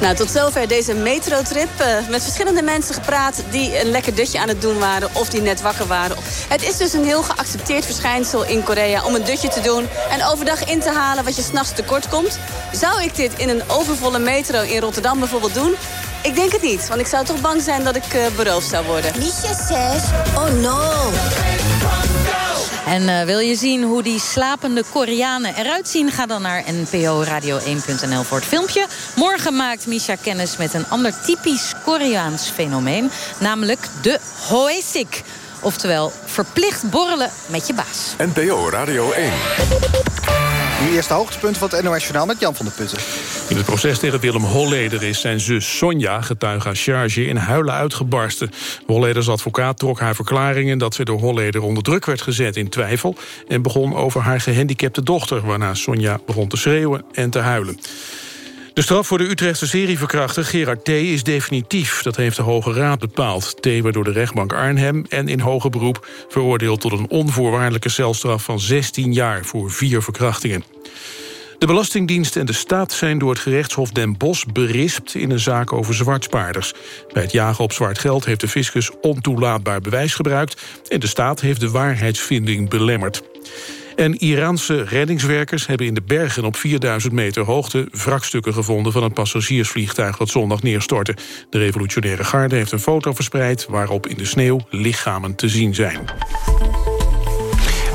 Nou, tot zover deze metrotrip. met verschillende mensen gepraat die een lekker dutje aan het doen waren... of die net wakker waren. Het is dus een heel geaccepteerd verschijnsel in Korea... om een dutje te doen en overdag in te halen wat je s'nachts tekort komt. Zou ik dit in een overvolle metro in Rotterdam bijvoorbeeld doen... Ik denk het niet, want ik zou toch bang zijn dat ik uh, beroofd zou worden. Misha says, oh no. En uh, wil je zien hoe die slapende Koreanen eruit zien? Ga dan naar nporadio1.nl voor het filmpje. Morgen maakt Misha kennis met een ander typisch Koreaans fenomeen. Namelijk de hoesik. Oftewel, verplicht borrelen met je baas. NPO Radio 1. Nu eerste hoogtepunt van het NOS Journaal met Jan van der Putten. In het proces tegen Willem Holleder is zijn zus Sonja, getuige aan charge, in huilen uitgebarsten. Holleders advocaat trok haar verklaringen dat ze door Holleder onder druk werd gezet in twijfel... en begon over haar gehandicapte dochter, waarna Sonja begon te schreeuwen en te huilen. De straf voor de Utrechtse serieverkrachter Gerard T. is definitief. Dat heeft de Hoge Raad bepaald. T. werd door de rechtbank Arnhem en in hoger beroep... veroordeeld tot een onvoorwaardelijke celstraf van 16 jaar... voor vier verkrachtingen. De Belastingdienst en de staat zijn door het gerechtshof Den Bosch berispt in een zaak over zwartspaarders. Bij het jagen op zwart geld heeft de fiscus ontoelaatbaar bewijs gebruikt... en de staat heeft de waarheidsvinding belemmerd. En Iraanse reddingswerkers hebben in de bergen op 4000 meter hoogte... wrakstukken gevonden van een passagiersvliegtuig dat zondag neerstortte. De revolutionaire garde heeft een foto verspreid... waarop in de sneeuw lichamen te zien zijn.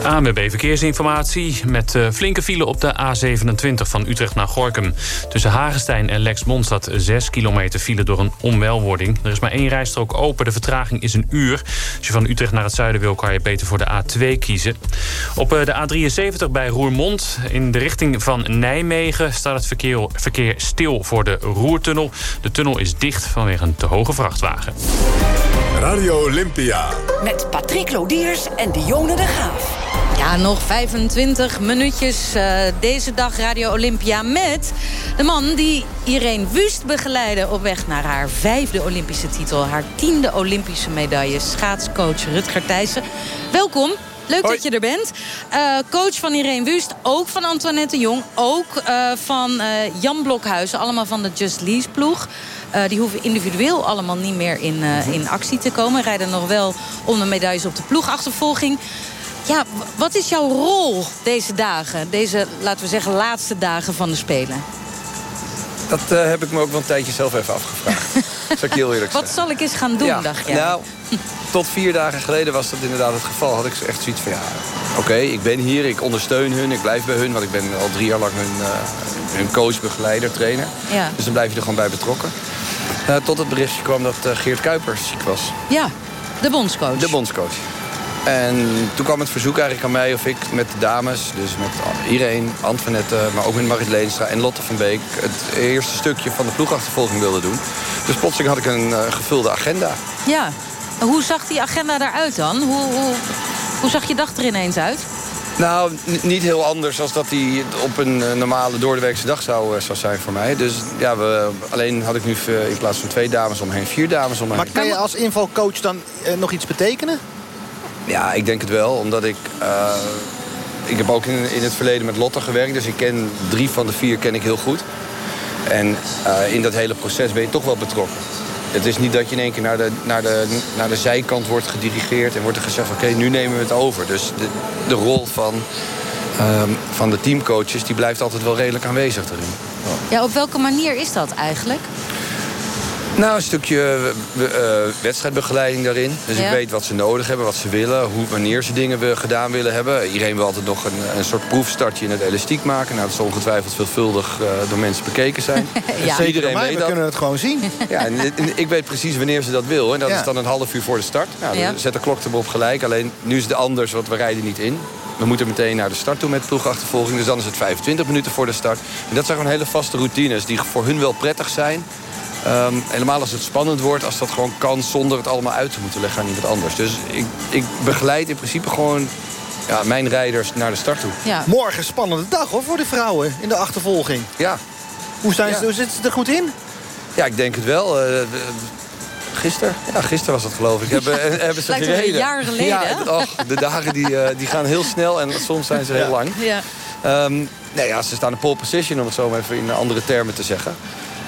ANWB Verkeersinformatie met uh, flinke file op de A27 van Utrecht naar Gorkum. Tussen Hagenstein en Lexmond staat 6 kilometer file door een onwelwording. Er is maar één rijstrook open, de vertraging is een uur. Als je van Utrecht naar het zuiden wil, kan je beter voor de A2 kiezen. Op uh, de A73 bij Roermond, in de richting van Nijmegen... staat het verkeer, verkeer stil voor de Roertunnel. De tunnel is dicht vanwege een te hoge vrachtwagen. Radio Olympia. Met Patrick Lodiers en Dionne de Graaf. Ja, nog 25 minuutjes uh, deze dag Radio Olympia met de man die Irene Wust begeleidde op weg naar haar vijfde Olympische titel. Haar tiende Olympische medaille, schaatscoach Rutger Thijssen. Welkom. Leuk dat je er bent. Uh, coach van Irene Wust, ook van Antoinette Jong... ook uh, van uh, Jan Blokhuizen, allemaal van de Just Lease ploeg. die hoeven individueel allemaal niet meer in, in actie te komen. Rijden nog wel om de medailles op de ploegachtervolging. Ja, wat is jouw rol deze dagen? Deze, laten we zeggen, laatste dagen van de Spelen? Dat uh, heb ik me ook wel een tijdje zelf even afgevraagd. zal ik heel eerlijk Wat zal ik eens gaan doen, ja, dacht jij? Nou, tot vier dagen geleden was dat inderdaad het geval. Had ik echt zoiets van, ja, oké, okay, ik ben hier, ik ondersteun hun, ik blijf bij hun. Want ik ben al drie jaar lang hun, uh, hun coach, begeleider, trainer. Ja. Dus dan blijf je er gewoon bij betrokken. Uh, tot het berichtje kwam dat Geert Kuipers ziek was. Ja, de bondscoach. De bondscoach. En toen kwam het verzoek eigenlijk aan mij of ik met de dames... dus met Irene, Antoinette, maar ook met Marit Leenstra en Lotte van Beek... het eerste stukje van de ploegachtervolging wilde doen. Dus plotseling had ik een uh, gevulde agenda. Ja, hoe zag die agenda eruit dan? Hoe, hoe, hoe zag je dag er ineens uit? Nou, niet heel anders als dat die op een uh, normale doordeweekse dag zou, uh, zou zijn voor mij. Dus ja, we, alleen had ik nu in plaats van twee dames omheen, vier dames omheen. Maar kan je als invalcoach dan nog iets betekenen? Ja, ik denk het wel, omdat ik... Uh, ik heb ook in, in het verleden met Lotte gewerkt, dus ik ken drie van de vier ken ik heel goed. En uh, in dat hele proces ben je toch wel betrokken. Het is niet dat je in één keer naar de, naar de, naar de zijkant wordt gedirigeerd... en wordt er gezegd, oké, nu nemen we het over. Dus de, de rol van, uh, van de teamcoaches die blijft altijd wel redelijk aanwezig erin. Ja, op welke manier is dat eigenlijk? Nou, een stukje uh, wedstrijdbegeleiding daarin. Dus ja. ik weet wat ze nodig hebben, wat ze willen, hoe, wanneer ze dingen gedaan willen hebben. Iedereen wil altijd nog een, een soort proefstartje in het elastiek maken. Nou, dat zal ongetwijfeld veelvuldig uh, door mensen bekeken zijn. ja. dus iedereen mij, weet we dat. kunnen het gewoon zien. Ja, en, en, ik weet precies wanneer ze dat wil. En dat Ja. is dan een half uur voor de start. Nou, Ja. dan Zet de klok erop gelijk. Alleen nu is het anders, want we rijden niet in. We moeten meteen naar de start toe met ploegachtervolging. Dus dan is het 25 minuten voor de start. En dat zijn gewoon hele vaste routines die voor hun wel prettig zijn. Ehm, helemaal als het spannend wordt, als dat gewoon kan... zonder het allemaal uit te moeten leggen aan iemand anders. Dus ik, ik begeleid in principe gewoon ja, mijn rijders naar de start toe. Ja. Morgen spannende dag hoor, voor de vrouwen in de achtervolging. Ja. Hoe, zijn Ja. ze, hoe zitten ze er goed in? Ja, ik denk het wel. Eh, eh, gisteren? Ja, gisteren was dat geloof ik. Hebben, eh, hebben ze Lijkt een gereden. jaar geleden, Ja, och, de dagen die, eh, die gaan heel snel en soms zijn ze heel lang. Ja. Ehm, nee, ja, ze staan in pole position, om het zo maar even in andere termen te zeggen.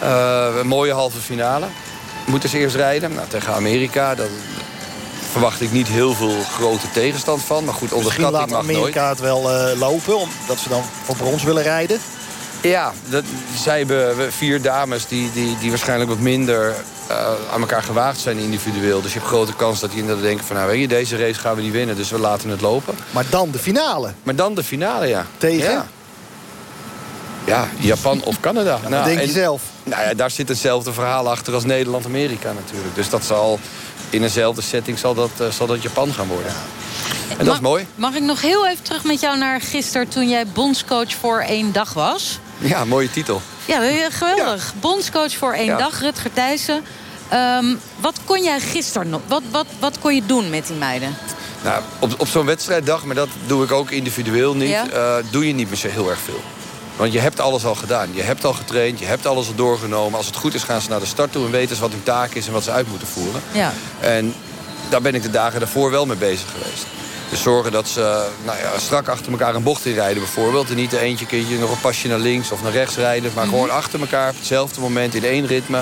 Eh, een mooie halve finale. Moeten ze eerst rijden nou, tegen Amerika. Dat verwacht ik niet heel veel grote tegenstand van. Maar goed, Misschien onderschatting laat mag nooit. Amerika het wel eh, lopen, omdat ze dan voor brons willen rijden. Ja, dat, zij hebben vier dames die, die, die waarschijnlijk wat minder eh, aan elkaar gewaagd zijn individueel. Dus je hebt grote kans dat die inderdaad denken van... nou weet je, deze race gaan we niet winnen, dus we laten het lopen. Maar dan de finale. Maar dan de finale, ja. Tegen? Ja, ja Japan of Canada. wat denk je zelf? Nou ja, daar zit hetzelfde verhaal achter als Nederland-Amerika natuurlijk. Dus dat zal in eenzelfde setting zal dat, eh, zal dat Japan gaan worden. En dat Mag- is mooi. Mag ik nog heel even terug met jou naar gisteren... toen jij bondscoach voor één dag was? Ja, mooie titel. Ja, geweldig. Bondscoach voor één Ja. dag, Rutger Thijssen. Ehm, wat kon jij gisteren nog? Wat, wat, wat kon je doen met die meiden? Nou, op, op zo'n wedstrijddag, maar dat doe ik ook individueel niet... Ja. eh, doe je niet meer zo heel erg veel. Want je hebt alles al gedaan. Je hebt al getraind, je hebt alles al doorgenomen. Als het goed is gaan ze naar de start toe en weten ze wat hun taak is... en wat ze uit moeten voeren. Ja. En daar ben ik de dagen daarvoor wel mee bezig geweest. Dus zorgen dat ze nou ja, strak achter elkaar een bocht inrijden bijvoorbeeld. En niet de eentje keertje nog een pasje naar links of naar rechts rijden. Maar gewoon achter elkaar op hetzelfde moment in één ritme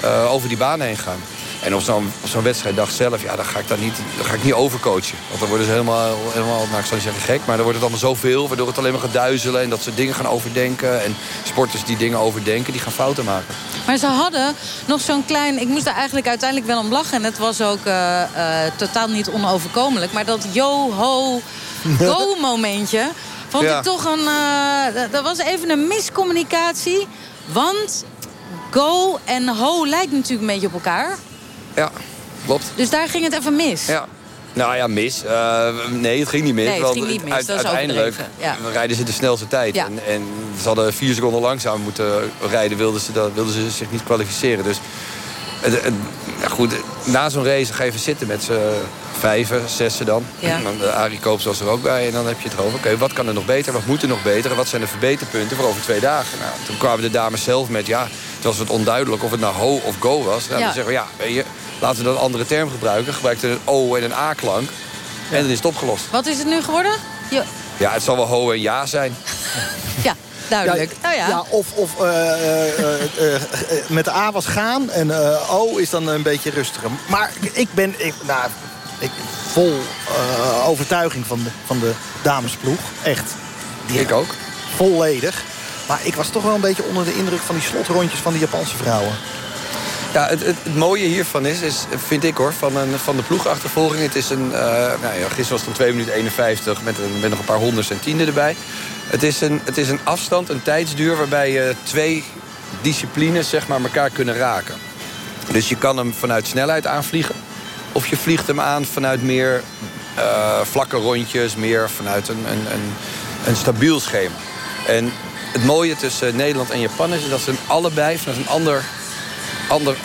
eh, over die baan heen gaan. En op zo'n zo'n wedstrijddag zelf, ja, dan ga ik daar niet, dan ga ik niet overcoachen. Want dan worden ze helemaal, helemaal nou, ik zal niet zeggen gek... maar dan wordt het allemaal zoveel, waardoor het alleen maar gaat duizelen... en dat ze dingen gaan overdenken. En sporters die dingen overdenken, die gaan fouten maken. Maar ze hadden nog zo'n klein... Ik moest er eigenlijk uiteindelijk wel om lachen. En het was ook eh, eh, totaal niet onoverkomelijk. Maar dat yo-ho-go-momentje... vond Ja. ik toch een... eh, dat was even een miscommunicatie. Want go en ho lijkt natuurlijk een beetje op elkaar. Ja, klopt. Dus daar ging het even mis. Ja. Nou ja, mis. Eh, nee, het ging niet mis. Nee, het want ging niet mis. uit- uiteindelijk. Ja. rijden ze de snelste tijd. Ja. En, en ze hadden vier seconden langzaam moeten rijden, wilden ze, dat, wilden ze zich niet kwalificeren. Dus het- het- ja, goed, na zo'n race ga je even zitten met z'n vijven, zessen dan. Ja. En dan de Arie Koops was er ook bij. En dan heb je het over, oké, wat kan er nog beter? Wat moet er nog beter? En wat zijn de verbeterpunten voor over twee dagen? Nou, toen kwamen de dames zelf met, ja, het was wat onduidelijk of het nou ho of go was. Nou, Ja. Dan zeggen we, ja, weet je, laten we dan een andere term gebruiken. Gebruik er een o en een a-klank. En dan is het opgelost. Wat is het nu geworden? Jo- Ja, het zal wel ho en ja zijn. Ja, duidelijk. ja. Ja, of of eh, eh, eh, met de A was gaan en eh, O is dan een beetje rustiger. Maar ik ben ik, nou, ik, vol eh, overtuiging van de, van de damesploeg. Echt. Ik ook. Volledig. Maar ik was toch wel een beetje onder de indruk van die slotrondjes van die Japanse vrouwen. Ja, het, het, mooie hiervan is, is, vind ik hoor, van, een, van de ploegachtervolging. Het is een, eh, nou ja, gisteren was het een 2 minuten 51 met, met nog een paar honderdste en tienden erbij. Het is, een, het is een afstand, een tijdsduur waarbij je twee disciplines zeg maar, elkaar kunnen raken. Dus je kan hem vanuit snelheid aanvliegen. Of je vliegt hem aan vanuit meer eh, vlakke rondjes, meer vanuit een, een, een, een stabiel schema. En het mooie tussen Nederland en Japan is dat ze allebei vanuit een ander, ander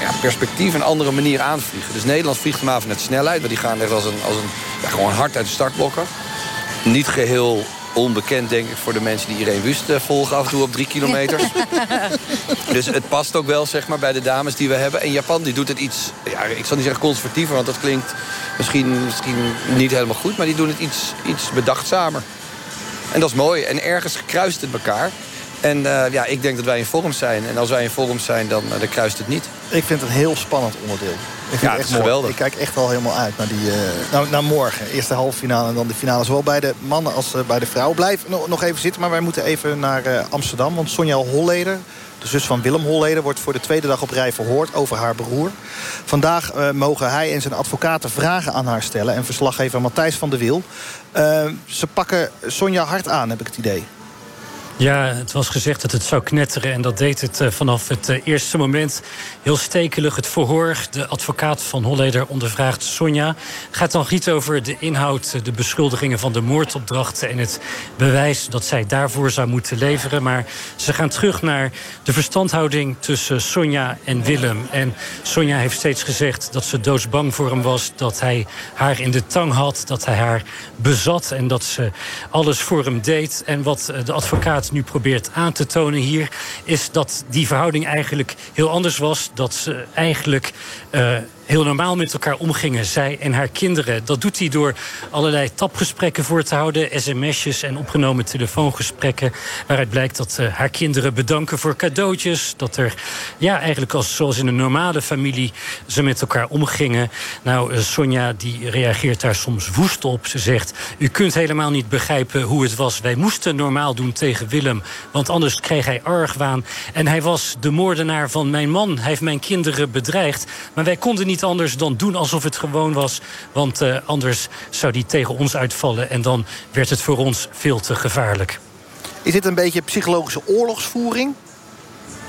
ja, perspectief, een andere manier aanvliegen. Dus Nederland vliegt hem aan vanuit snelheid, maar die gaan echt als een, als een ja, gewoon hard uit de startblokken. Niet geheel onbekend, denk ik, voor de mensen die Irene Wust eh, volgen af en toe op drie kilometer. Dus het past ook wel zeg maar, bij de dames die we hebben. En Japan die doet het iets, ja, ik zal niet zeggen conservatiever... want dat klinkt misschien, misschien niet helemaal goed... maar die doen het iets, iets bedachtzamer. En dat is mooi. En ergens kruist het elkaar. En eh, ja, ik denk dat wij in vorm zijn. En als wij in vorm zijn, dan, eh, dan kruist het niet. Ik vind het een heel spannend onderdeel. Ik vind Ja, het echt geweldig. Ik kijk echt al helemaal uit naar, die, eh, naar, naar morgen. Eerst de halve finale en dan de finale. Zowel bij de mannen als bij de vrouwen. Blijf nog, nog even zitten, maar wij moeten even naar Amsterdam. Want Sonja Holleder, de zus van Willem Holleder... wordt voor de tweede dag op rij verhoord over haar broer. Vandaag mogen hij en zijn advocaten vragen aan haar stellen. En verslaggever Matthijs van der Wiel. Ze pakken Sonja hard aan, heb ik het idee. Ja, het was gezegd dat het zou knetteren. En dat deed het eh, vanaf het eh, eerste moment. Heel stekelig het verhoor. De advocaat van Holleder ondervraagt Sonja. Gaat dan niet over de inhoud, eh, de beschuldigingen van de moordopdrachten... en het bewijs dat zij daarvoor zou moeten leveren. Maar ze gaan terug naar de verstandhouding tussen Sonja en Willem. En Sonja heeft steeds gezegd dat ze doodsbang voor hem was... dat hij haar in de tang had, dat hij haar bezat... en dat ze alles voor hem deed. En wat de advocaat nu probeert aan te tonen hier... is dat die verhouding eigenlijk heel anders was. Dat ze eigenlijk eh, heel normaal met elkaar omgingen, zij en haar kinderen. Dat doet hij door allerlei tapgesprekken voor te houden... sms'jes en opgenomen telefoongesprekken... waaruit blijkt dat eh, haar kinderen bedanken voor cadeautjes. Dat er, ja, eigenlijk als, zoals in een normale familie... ze met elkaar omgingen. Nou, eh, Sonja die reageert daar soms woest op. Ze zegt, u kunt helemaal niet begrijpen hoe het was. Wij moesten normaal doen tegen Willem, want anders kreeg hij argwaan. En hij was de moordenaar van mijn man. Hij heeft mijn kinderen bedreigd. Maar wij konden niet anders dan doen alsof het gewoon was. Want eh, anders zou die tegen ons uitvallen. En dan werd het voor ons veel te gevaarlijk. Is dit een beetje psychologische oorlogsvoering?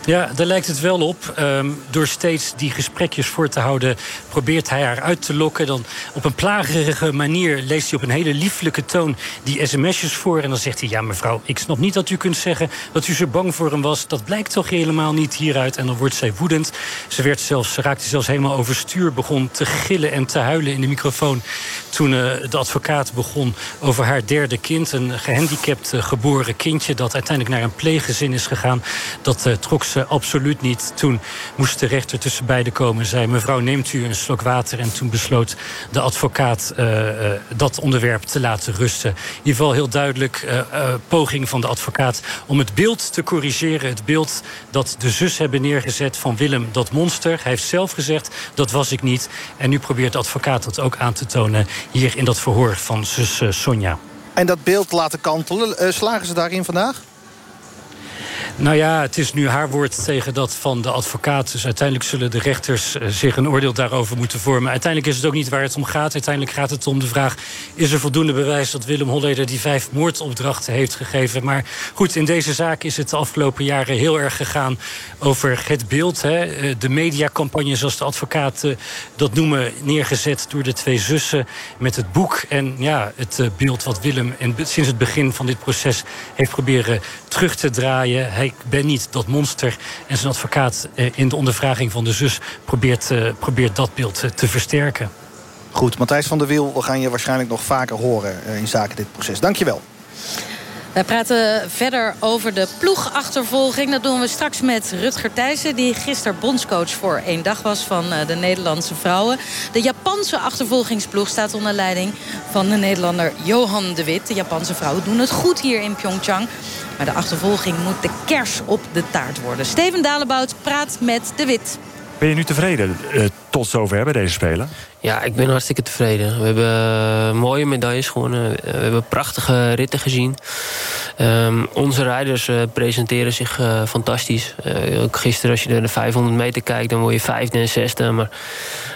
Ja, daar lijkt het wel op. Ehm, door steeds die gesprekjes voor te houden... probeert hij haar uit te lokken. Dan op een plagerige manier leest hij op een hele lieflijke toon... die sms'jes voor en dan zegt hij... ja, mevrouw, ik snap niet dat u kunt zeggen dat u zo bang voor hem was. Dat blijkt toch helemaal niet hieruit. En dan wordt zij woedend. Ze, werd zelfs, ze raakte zelfs helemaal overstuur, begon te gillen en te huilen in de microfoon... toen de advocaat begon over haar derde kind. Een gehandicapt geboren kindje dat uiteindelijk naar een pleeggezin is gegaan. Dat trok ze absoluut niet. Toen moest de rechter tussen beiden komen en zei... mevrouw, neemt u een slok water? En toen besloot de advocaat dat onderwerp te laten rusten. In ieder geval heel duidelijk poging van de advocaat om het beeld te corrigeren. Het beeld dat de zus hebben neergezet van Willem, dat monster. Hij heeft zelf gezegd, dat was ik niet. En nu probeert de advocaat dat ook aan te tonen... hier in dat verhoor van zus Sonja. En dat beeld laten kantelen, slagen ze daarin vandaag? Nou ja, het is nu haar woord tegen dat van de advocaat. Dus uiteindelijk zullen de rechters eh, zich een oordeel daarover moeten vormen. Uiteindelijk is het ook niet waar het om gaat. Uiteindelijk gaat het om de vraag... is er voldoende bewijs dat Willem Holleder die vijf moordopdrachten heeft gegeven? Maar goed, in deze zaak is het de afgelopen jaren heel erg gegaan... over het beeld, hè, eh, de mediacampagne zoals de advocaat eh, dat noemen... neergezet door de twee zussen met het boek. En ja, het beeld wat Willem sinds het begin van dit proces heeft proberen terug te draaien ik ben niet dat monster. En zijn advocaat eh, in de ondervraging van de zus probeert, eh, probeert dat beeld eh, te versterken. Goed, Matthijs van der Wiel, we gaan je waarschijnlijk nog vaker horen in zaken dit proces. Dankjewel. Wij praten verder over de ploegachtervolging. Dat doen we straks met Rutger Thijssen... die gisteren bondscoach voor één dag was van de Nederlandse vrouwen. De Japanse achtervolgingsploeg staat onder leiding van de Nederlander Johan de Wit. De Japanse vrouwen doen het goed hier in Pyeongchang. Maar de achtervolging moet de kers op de taart worden. Steven Dalebout praat met De Wit. Ben je nu tevreden uh, tot zover bij deze Spelen? Ja, ik ben hartstikke tevreden. We hebben uh, mooie medailles gewonnen. We hebben prachtige ritten gezien. Um, onze rijders presenteren zich fantastisch. ook gisteren als je naar de 500 meter kijkt... dan word je vijfde en zesde. Maar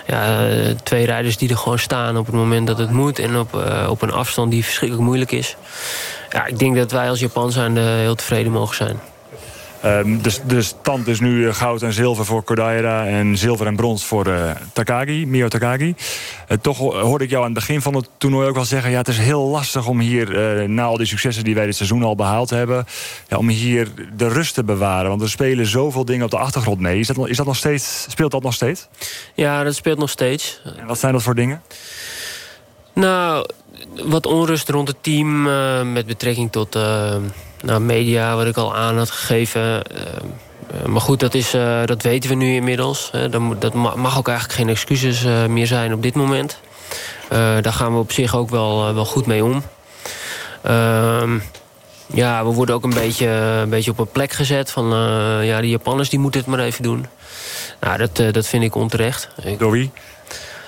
ja, twee rijders die er gewoon staan op het moment dat het moet... en op, op een afstand die verschrikkelijk moeilijk is. Ja, ik denk dat wij als Japan zijn heel tevreden mogen zijn. Um, dus de stand is nu eh, goud en zilver voor Kodaira... en zilver en brons voor uh, Takagi, Mio Takagi. Uh, toch hoorde ik jou aan het begin van het toernooi ook wel zeggen... ja, het is heel lastig om hier, na al die successen die wij dit seizoen al behaald hebben... Ja, om hier de rust te bewaren. Want er spelen zoveel dingen op de achtergrond mee. Is dat, is dat nog steeds, speelt dat nog steeds? Ja, dat speelt nog steeds. En wat zijn dat voor dingen? Nou, wat onrust rond het team met betrekking tot nou, media, wat ik al aan had gegeven. Eh, eh, maar goed, dat, is, eh, dat weten we nu inmiddels. dat mag ook eigenlijk geen excuses meer zijn op dit moment. daar gaan we op zich ook wel, wel goed mee om. Ehm, ja, we worden ook een beetje, een beetje op een plek gezet van... ja, de Japanners die moeten het maar even doen. Nou, dat, dat vind ik onterecht. Door wie?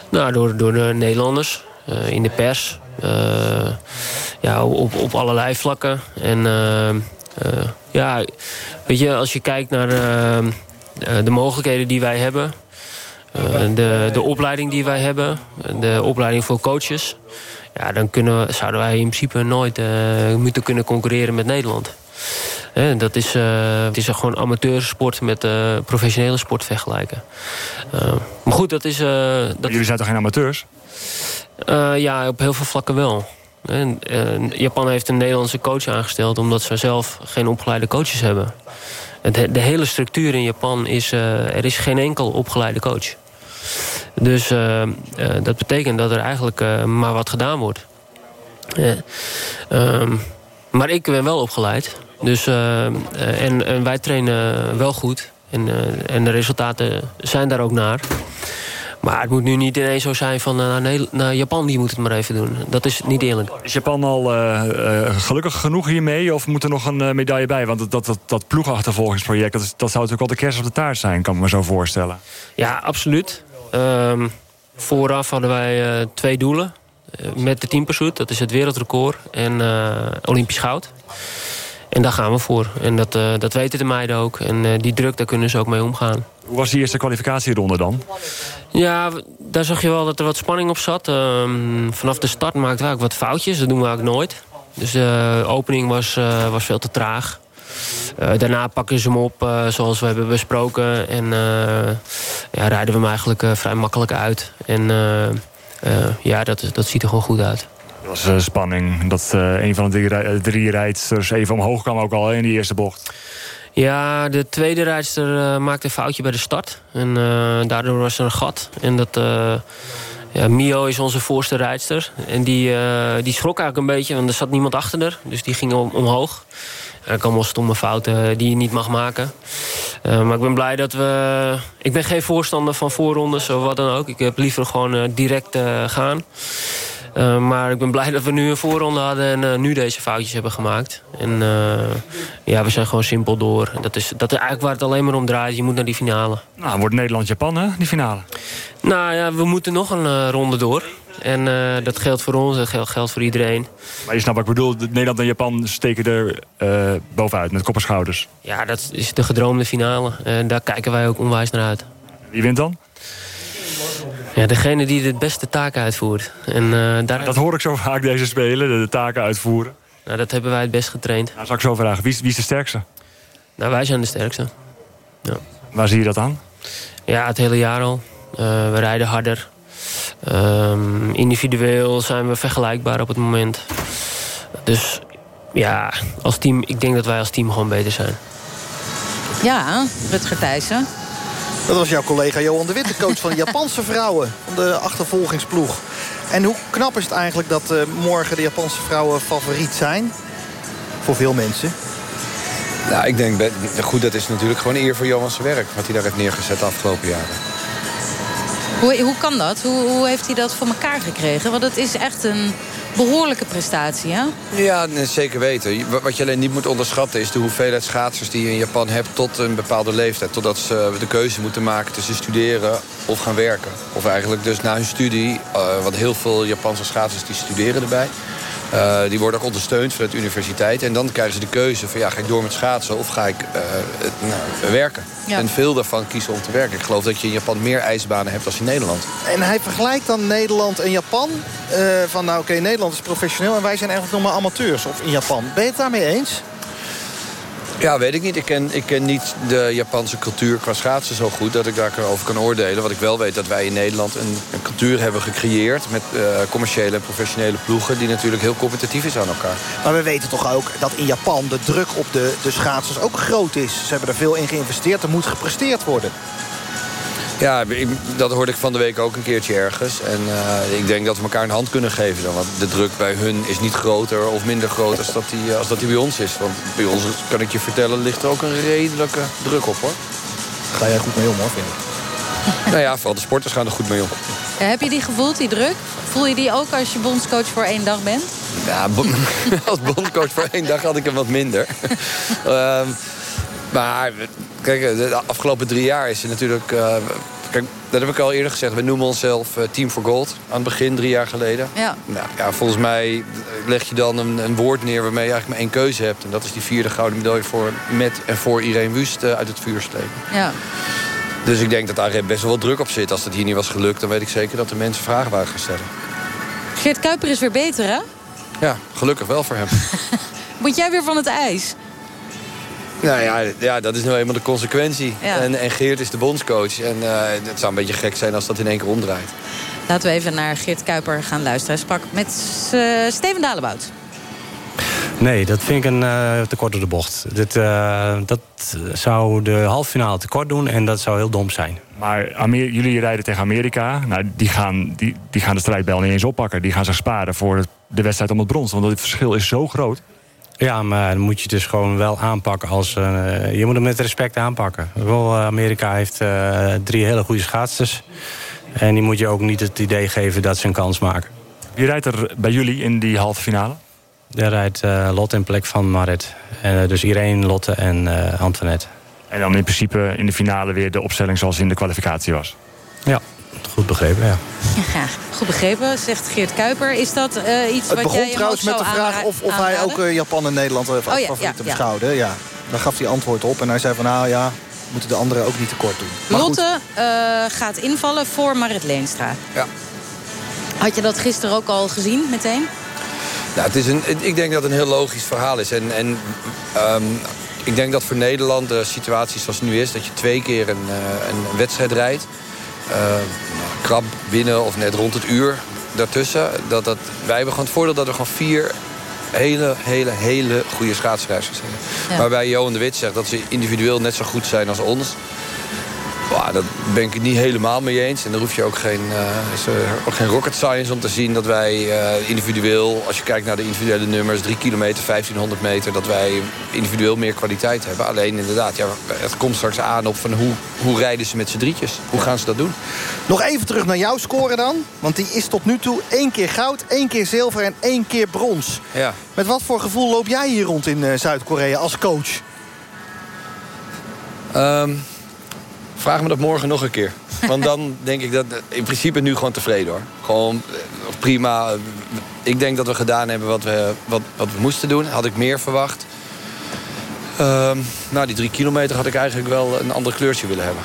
Nou, door, door de Nederlanders. in de pers ja, op, op allerlei vlakken. En uh, uh, ja, weet je, als je kijkt naar de mogelijkheden die wij hebben... de, de opleiding die wij hebben, de opleiding voor coaches... Ja, dan kunnen we, zouden wij in principe nooit moeten kunnen concurreren met Nederland. dat is, het is gewoon amateursport met professionele sport vergelijken. maar goed, dat is... dat... Jullie zijn toch geen amateurs? Ja, op heel veel vlakken wel. En, Japan heeft een Nederlandse coach aangesteld... omdat ze zelf geen opgeleide coaches hebben. De, de hele structuur in Japan is... Uh, er is geen enkel opgeleide coach. Dus dat betekent dat er eigenlijk maar wat gedaan wordt. Um, maar ik ben wel opgeleid. Dus, en, en, wij trainen wel goed. En, en de resultaten zijn daar ook naar. Maar het moet nu niet ineens zo zijn van uh, naar, naar, Japan, die moet het maar even doen. Dat is niet eerlijk. Is Japan al uh, uh, gelukkig genoeg hiermee? Of moet er nog een medaille bij? Want dat, dat, dat ploegachtervolgingsproject, dat, dat zou natuurlijk wel de kerst op de taart zijn, kan ik me zo voorstellen. Ja, absoluut. Um, vooraf hadden wij twee doelen. met de teampursuit, dat is het wereldrecord en Olympisch goud. En daar gaan we voor. En dat, uh, dat weten de meiden ook. En uh, die druk, daar kunnen ze ook mee omgaan. Hoe was die eerste kwalificatieronde dan? Ja, daar zag je wel dat er wat spanning op zat. Uh, vanaf de start maakten we ook wat foutjes. Dat doen we eigenlijk nooit. Dus de opening was, was veel te traag. daarna pakken ze hem op zoals we hebben besproken. En ja, rijden we hem eigenlijk vrij makkelijk uit. En ja, dat, dat ziet er gewoon goed uit. Dat was uh, spanning. Dat uh, een van de drie, drie rijdsters even omhoog kwam ook al in die eerste bocht. Ja, de tweede rijdster maakte een foutje bij de start. En daardoor was er een gat. En dat, ja, Mio is onze voorste rijdster. En die, eh, die schrok eigenlijk een beetje, want er zat niemand achter. Dus die ging om, omhoog. Er kan wel stomme fouten die je niet mag maken. Maar ik ben blij dat we... Ik ben geen voorstander van voorrondes of wat dan ook. Ik heb liever gewoon direct uh, gaan. maar ik ben blij dat we nu een voorronde hadden en nu deze foutjes hebben gemaakt. En ja, we zijn gewoon simpel door. Dat is, dat is eigenlijk waar het alleen maar om draait. Je moet naar die finale. Nou, wordt Nederland-Japan, hè, die finale? Nou ja, we moeten nog een ronde door. En dat geldt voor ons, dat geldt, geldt voor iedereen. Maar je snapt wat ik bedoel, Nederland en Japan steken er bovenuit met kop en schouders. Ja, dat is de gedroomde finale. En daar kijken wij ook onwijs naar uit. Wie wint dan? Ja, degene die de beste taken uitvoert. En, uh, daar... Dat hoor ik zo vaak, deze spelen, de, de taken uitvoeren. Nou, dat hebben wij het best getraind. Nou, zal ik zo vragen, wie is, wie is de sterkste? Nou, wij zijn de sterkste. Ja. Waar zie je dat aan? Ja, het hele jaar al. we rijden harder. Um, individueel zijn we vergelijkbaar op het moment. Dus ja, als team, ik denk dat wij als team gewoon beter zijn. Ja, Rutger Thijssen. Dat was jouw collega Johan de Wit, de coach van de Japanse vrouwen. Van de achtervolgingsploeg. En hoe knap is het eigenlijk dat uh, morgen de Japanse vrouwen favoriet zijn? Voor veel mensen. Nou, ik denk, goed, dat is natuurlijk gewoon eer voor Johan's werk. Wat hij daar heeft neergezet de afgelopen jaren. Hoe, hoe kan dat? Hoe, hoe heeft hij dat voor elkaar gekregen? Want het is echt een behoorlijke prestatie, hè? Ja, zeker weten. Wat je alleen niet moet onderschatten is de hoeveelheid schaatsers die je in Japan hebt tot een bepaalde leeftijd. Totdat ze de keuze moeten maken tussen studeren of gaan werken. Of eigenlijk dus na hun studie, uh, want heel veel Japanse schaatsers die studeren erbij. Uh, die worden ook ondersteund vanuit de universiteit. En dan krijgen ze de keuze van ja, ga ik door met schaatsen of ga ik uh, nou, werken. Ja. En veel daarvan kiezen om te werken. Ik geloof dat je in Japan meer ijsbanen hebt dan in Nederland. En hij vergelijkt dan Nederland en Japan. Uh, van nou oké, okay, Nederland is professioneel en wij zijn eigenlijk nog maar amateurs. Of in Japan. Ben je het daarmee eens? Ja, weet ik niet. Ik ken, ik ken niet de Japanse cultuur qua schaatsen zo goed... dat ik daarover kan oordelen. Wat ik wel weet dat wij in Nederland een, een cultuur hebben gecreëerd... met uh, commerciële en professionele ploegen... die natuurlijk heel competitief is aan elkaar. Maar we weten toch ook dat in Japan de druk op de, de schaatsers ook groot is. Ze hebben er veel in geïnvesteerd. Er moet gepresteerd worden. Ja, dat hoorde ik van de week ook een keertje ergens. En uh, ik denk dat we elkaar een hand kunnen geven dan. Want de druk bij hun is niet groter of minder groot als dat die, als dat die bij ons is. Want bij ons, kan ik je vertellen, ligt er ook een redelijke druk op, hoor. Ga jij goed mee om, hoor, vind ik. nou ja, vooral de sporters gaan er goed mee om. Ja, heb je die gevoeld, die druk? Voel je die ook als je bondscoach voor één dag bent? Ja, als bondscoach voor één dag had ik hem wat minder. um, maar kijk, de afgelopen drie jaar is er natuurlijk... Uh, kijk, dat heb ik al eerder gezegd. We noemen onszelf uh, Team for Gold. Aan het begin, drie jaar geleden. Ja. Nou, ja, volgens mij leg je dan een, een, woord neer waarmee je eigenlijk maar één keuze hebt. En dat is die vierde gouden medaille voor, met en voor Irene Wust uit het vuur slepen. Ja. Dus ik denk dat daar best wel wat druk op zit. Als dat hier niet was gelukt, dan weet ik zeker dat de mensen vragen waren gaan stellen. Geert Kuiper is weer beter, hè? Ja, gelukkig wel voor hem. Moet jij weer van het ijs? Nou ja, ja, dat is nou eenmaal de consequentie. Ja. En, en Geert is de bondscoach. En uh, het zou een beetje gek zijn als dat in één keer omdraait. Laten we even naar Geert Kuiper gaan luisteren. Hij sprak met uh, Steven Dalebout. Nee, dat vind ik een uh, tekort door de bocht. Dit, uh, dat zou de halve finale tekort doen en dat zou heel dom zijn. Maar Amer jullie rijden tegen Amerika. Nou, die, gaan, die, die gaan de strijdbel niet eens oppakken. Die gaan zich sparen voor de wedstrijd om het brons. Want het verschil is zo groot. Ja, maar dan moet je dus gewoon wel aanpakken als... Uh, je moet hem met respect aanpakken. Wel, Amerika heeft uh, drie hele goede schaatsers. En die moet je ook niet het idee geven dat ze een kans maken. Wie rijdt er bij jullie in die halve finale? Daar rijdt uh, Lotte in plek van Marit. En, dus Irene, Lotte en Antoinette. En dan in principe in de finale weer de opstelling zoals in de kwalificatie was? Ja, goed begrepen, ja. Ja, goed begrepen, zegt Geert Kuiper. Is dat uh, iets het wat jij begon trouwens met de vraag of, of hij ook uh, Japan en Nederland als oh, ja, favorieten ja, beschouwde. Ja. Daar gaf hij antwoord op. En hij zei van nou ja, moeten de anderen ook niet tekort doen. Maar Lotte uh, gaat invallen voor Marit Leenstra. Ja. Had je dat gisteren ook al gezien meteen? Nou, het is een, ik denk dat het een heel logisch verhaal is. En, en um, ik denk dat voor Nederland de situatie zoals het nu is... dat je twee keer een, een wedstrijd rijdt... Uh, krap binnen of net rond het uur daartussen. Dat, dat, wij hebben gewoon het voordeel dat we gewoon vier hele, hele, hele goede schaatsreizigers hebben. Ja. Waarbij Johan de Wit zegt dat ze individueel net zo goed zijn als ons. Nou, dat ben ik het niet helemaal mee eens. En daar hoef je ook geen, uh, is ook geen rocket science om te zien dat wij uh, individueel... als je kijkt naar de individuele nummers, 3 kilometer, 1500 meter... dat wij individueel meer kwaliteit hebben. Alleen inderdaad, ja, het komt straks aan op van hoe, hoe rijden ze met z'n drietjes. Hoe gaan ze dat doen? Nog even terug naar jouw score dan. Want die is tot nu toe één keer goud, één keer zilver en één keer brons. Ja. Met wat voor gevoel loop jij hier rond in uh, Zuid-Korea als coach? Um, vraag me dat morgen nog een keer. Want dan denk ik dat in principe nu gewoon tevreden hoor. Gewoon prima. Ik denk dat we gedaan hebben wat we, wat, wat we moesten doen. Had ik meer verwacht. Um, nou, die drie kilometer had ik eigenlijk wel een ander kleurtje willen hebben.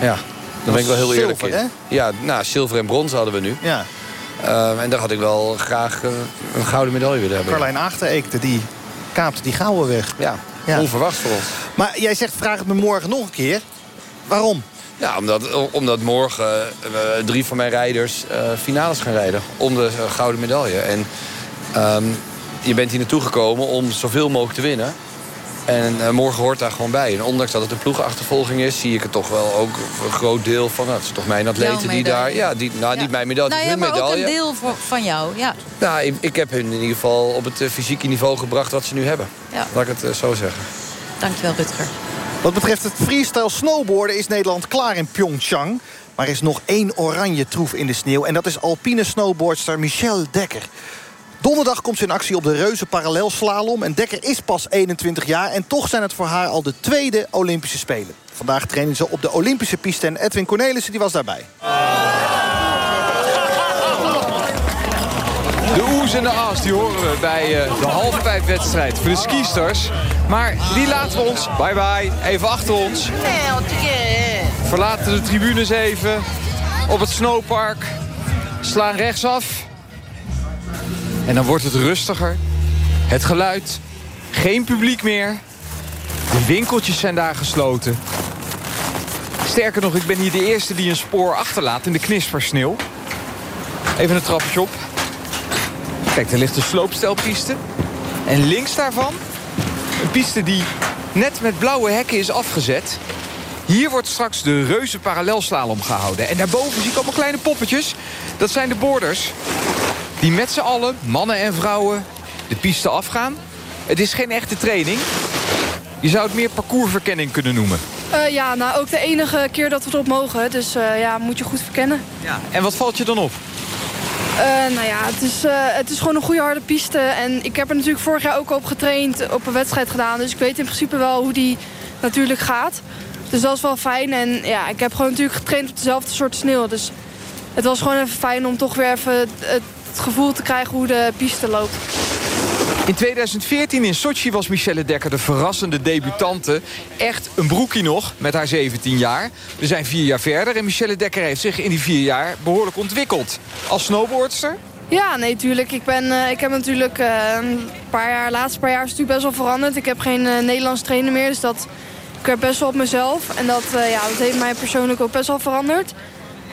Ja, dan ben ik wel heel eerlijk zilver, in. Ja, nou, zilver en brons hadden we nu. Ja. Um, en daar had ik wel graag uh, een gouden medaille willen hebben. Carlijn Achtereekte, die kaapte die gouden weg. Ja, ja, onverwacht voor ons. Maar jij zegt, vraag het me morgen nog een keer. Waarom? Ja, omdat, omdat morgen uh, drie van mijn rijders uh, finales gaan rijden. Om de uh, gouden medaille. En um, je bent hier naartoe gekomen om zoveel mogelijk te winnen. En morgen hoort daar gewoon bij. En ondanks dat het een ploegenachtervolging is... zie ik het toch wel ook een groot deel van... Nou, het is toch mijn atleten die daar... Ja, die, nou, ja. niet mijn medaille, nou, ja, hun maar medaille. ook een deel van jou, ja. Nou, ik, ik, heb hun in ieder geval op het fysieke niveau gebracht... wat ze nu hebben. Ja. Laat ik het zo zeggen. Dankjewel, Rutger. Wat betreft het freestyle snowboarden is Nederland klaar in Pyeongchang. Maar er is nog één oranje troef in de sneeuw. En dat is alpine snowboardster Michelle Dekker. Donderdag komt ze in actie op de reuze parallelslalom. En Dekker is pas 21 jaar. En toch zijn het voor haar al de tweede Olympische Spelen. Vandaag trainen ze op de Olympische piste. En Edwin Cornelissen die was daarbij. De as die horen we bij uh, de halfpijpwedstrijd voor de skisters. Maar die laten we ons, bye bye, even achter ons. Verlaten de tribunes even op het snowpark. Slaan rechtsaf. En dan wordt het rustiger. Het geluid. Geen publiek meer. De winkeltjes zijn daar gesloten. Sterker nog, ik ben hier de eerste die een spoor achterlaat in de knispersneeuw. Even een trappetje op. Kijk, er ligt een sloopstelpiste. En links daarvan een piste die net met blauwe hekken is afgezet. Hier wordt straks de reuze parallelslalom gehouden. En daarboven zie ik allemaal kleine poppetjes. Dat zijn de boarders. Die met z'n allen, mannen en vrouwen, de piste afgaan. Het is geen echte training. Je zou het meer parcoursverkenning kunnen noemen. Uh, ja, nou ook de enige keer dat we erop mogen. Dus uh, ja, moet je goed verkennen. Ja. En wat valt je dan op? Uh, nou ja, het is, uh, het is gewoon een goede harde piste. En ik heb er natuurlijk vorig jaar ook op getraind, op een wedstrijd gedaan. Dus ik weet in principe wel hoe die natuurlijk gaat. Dus dat is wel fijn. En ja, ik heb gewoon natuurlijk getraind op dezelfde soort sneeuw. Dus het was gewoon even fijn om toch weer even het gevoel te krijgen hoe de piste loopt. In 2014 in Sochi was Michelle Dekker de verrassende debutante. Echt een broekie nog, met haar 17 jaar. We zijn vier jaar verder en Michelle Dekker heeft zich in die vier jaar behoorlijk ontwikkeld. Als snowboardster? Ja, nee, tuurlijk. Ik, ben, uh, ik heb natuurlijk uh, een paar jaar, laatste paar jaar is het natuurlijk best wel veranderd. Ik heb geen uh, Nederlands trainer meer, dus dat, ik werk best wel op mezelf. En dat, ja, dat heeft mij persoonlijk ook best wel veranderd.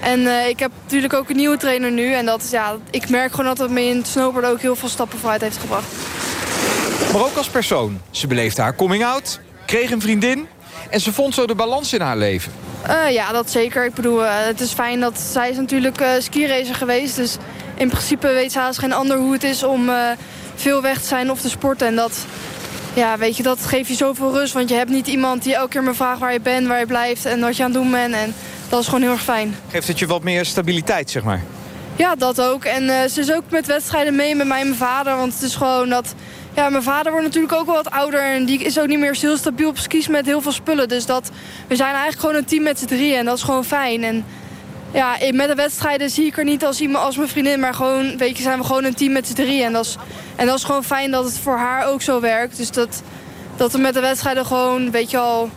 En ik heb natuurlijk ook een nieuwe trainer nu. En dat, ja, ik merk gewoon dat het me in het snowboarden ook heel veel stappen vooruit heeft gebracht. Maar ook als persoon. Ze beleefde haar coming out, kreeg een vriendin... en ze vond zo de balans in haar leven. Uh, ja, dat zeker. Ik bedoel, uh, het is fijn dat zij is natuurlijk uh, skiracer geweest. Dus in principe weet ze haast geen ander hoe het is om veel weg te zijn of te sporten. En dat, ja, weet je, dat geeft je zoveel rust. Want je hebt niet iemand die elke keer me vraagt waar je bent, waar je blijft... en wat je aan het doen bent. En dat is gewoon heel erg fijn. Geeft het je wat meer stabiliteit, zeg maar? Ja, dat ook. En ze is ook met wedstrijden mee met mij en mijn vader. Want het is gewoon dat... Ja, mijn vader wordt natuurlijk ook wel wat ouder. En die is ook niet meer heel stabiel op skis met heel veel spullen. Dus dat, we zijn eigenlijk gewoon een team met z'n drieën. En dat is gewoon fijn. En ja, met de wedstrijden zie ik er niet als iemand als mijn vriendin. Maar gewoon, weet je, zijn we gewoon een team met z'n drieën. En dat, is, en dat is gewoon fijn dat het voor haar ook zo werkt. Dus dat, dat we met de wedstrijden gewoon, weet je al...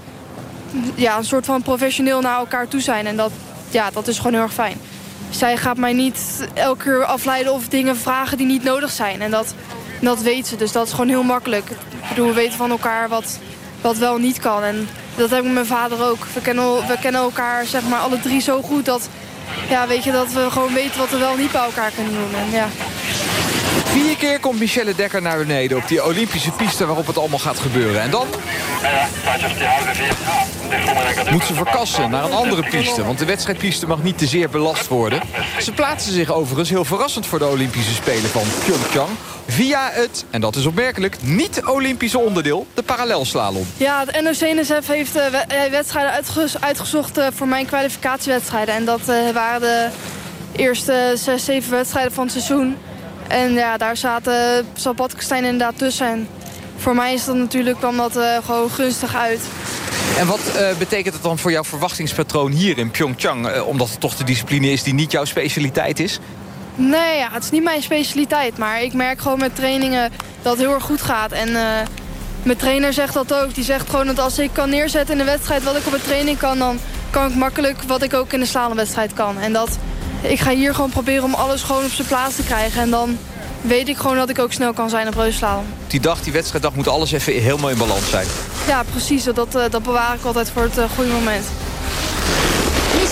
Ja, een soort van professioneel naar elkaar toe zijn. En dat, ja, dat is gewoon heel erg fijn. Zij gaat mij niet elke keer afleiden of dingen vragen die niet nodig zijn. En dat, dat weet ze, dus dat is gewoon heel makkelijk. Ik bedoel, we weten van elkaar wat, wat wel niet kan. En dat heb ik met mijn vader ook. We kennen, we kennen elkaar zeg maar alle drie zo goed dat, ja, weet je, dat we gewoon weten wat we wel niet bij elkaar kunnen doen. En, ja. Vier keer komt Michelle Dekker naar beneden op die Olympische piste waarop het allemaal gaat gebeuren. En dan moet ze verkassen naar een andere piste. Want de wedstrijdpiste mag niet te zeer belast worden. Ze plaatsen zich overigens heel verrassend voor de Olympische Spelen van Pyeongchang. Via het, en dat is opmerkelijk, niet-Olympische onderdeel, de parallelslalom. Ja, het NOC-NSF heeft uh, wedstrijden uitges uitgezocht uh, voor mijn kwalificatiewedstrijden. En dat uh, waren de eerste zes, zeven wedstrijden van het seizoen. En ja, daar zaten Zapatkenstein inderdaad tussen. En voor mij is dat natuurlijk, kwam dat gewoon gunstig uit. En wat uh, betekent het dan voor jouw verwachtingspatroon hier in Pyeongchang? Uh, omdat het toch de discipline is die niet jouw specialiteit is? Nee, ja, het is niet mijn specialiteit. Maar ik merk gewoon met trainingen dat het heel erg goed gaat. En uh, mijn trainer zegt dat ook. Die zegt gewoon dat als ik kan neerzetten in de wedstrijd wat ik op een training kan... dan kan ik makkelijk wat ik ook in de slalomwedstrijd kan. En dat, ik ga hier gewoon proberen om alles gewoon op zijn plaats te krijgen. En dan weet ik gewoon dat ik ook snel kan zijn op reuzenslalom. Die dag, die wedstrijddag, moet alles even helemaal in balans zijn. Ja, precies. Dat, dat bewaar ik altijd voor het uh, goede moment.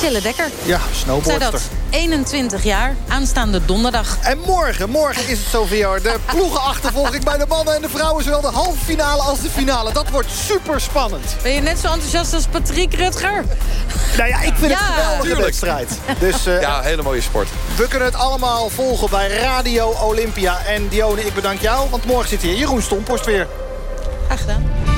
Michelle Dekker. Ja, snowboardster. dat. 21 jaar, aanstaande donderdag. En morgen, morgen is het zover. De ploegenachtervolging bij de mannen en de vrouwen... zowel de halve finale als de finale. Dat wordt super spannend. Ben je net zo enthousiast als Patrick Rutger? Nou ja, ik vind ja. het een geweldige Tuurlijk. wedstrijd. Dus, uh, ja, hele mooie sport. We kunnen het allemaal volgen bij Radio Olympia. En Dione, ik bedank jou, want morgen zit hier Jeroen Stompost weer. Graag gedaan.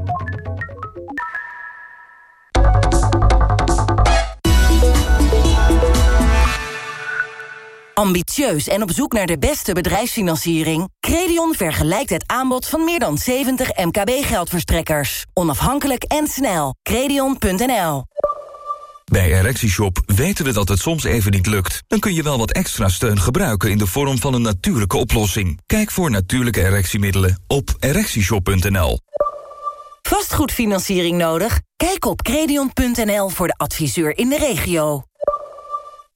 Ambitieus en op zoek naar de beste bedrijfsfinanciering? Credion vergelijkt het aanbod van meer dan 70 MKB-geldverstrekkers. Onafhankelijk en snel. Credion.nl Bij ErectieShop weten we dat het soms even niet lukt. Dan kun je wel wat extra steun gebruiken in de vorm van een natuurlijke oplossing. Kijk voor natuurlijke erectiemiddelen op ErectieShop.nl Vastgoedfinanciering nodig? Kijk op Credion.nl voor de adviseur in de regio.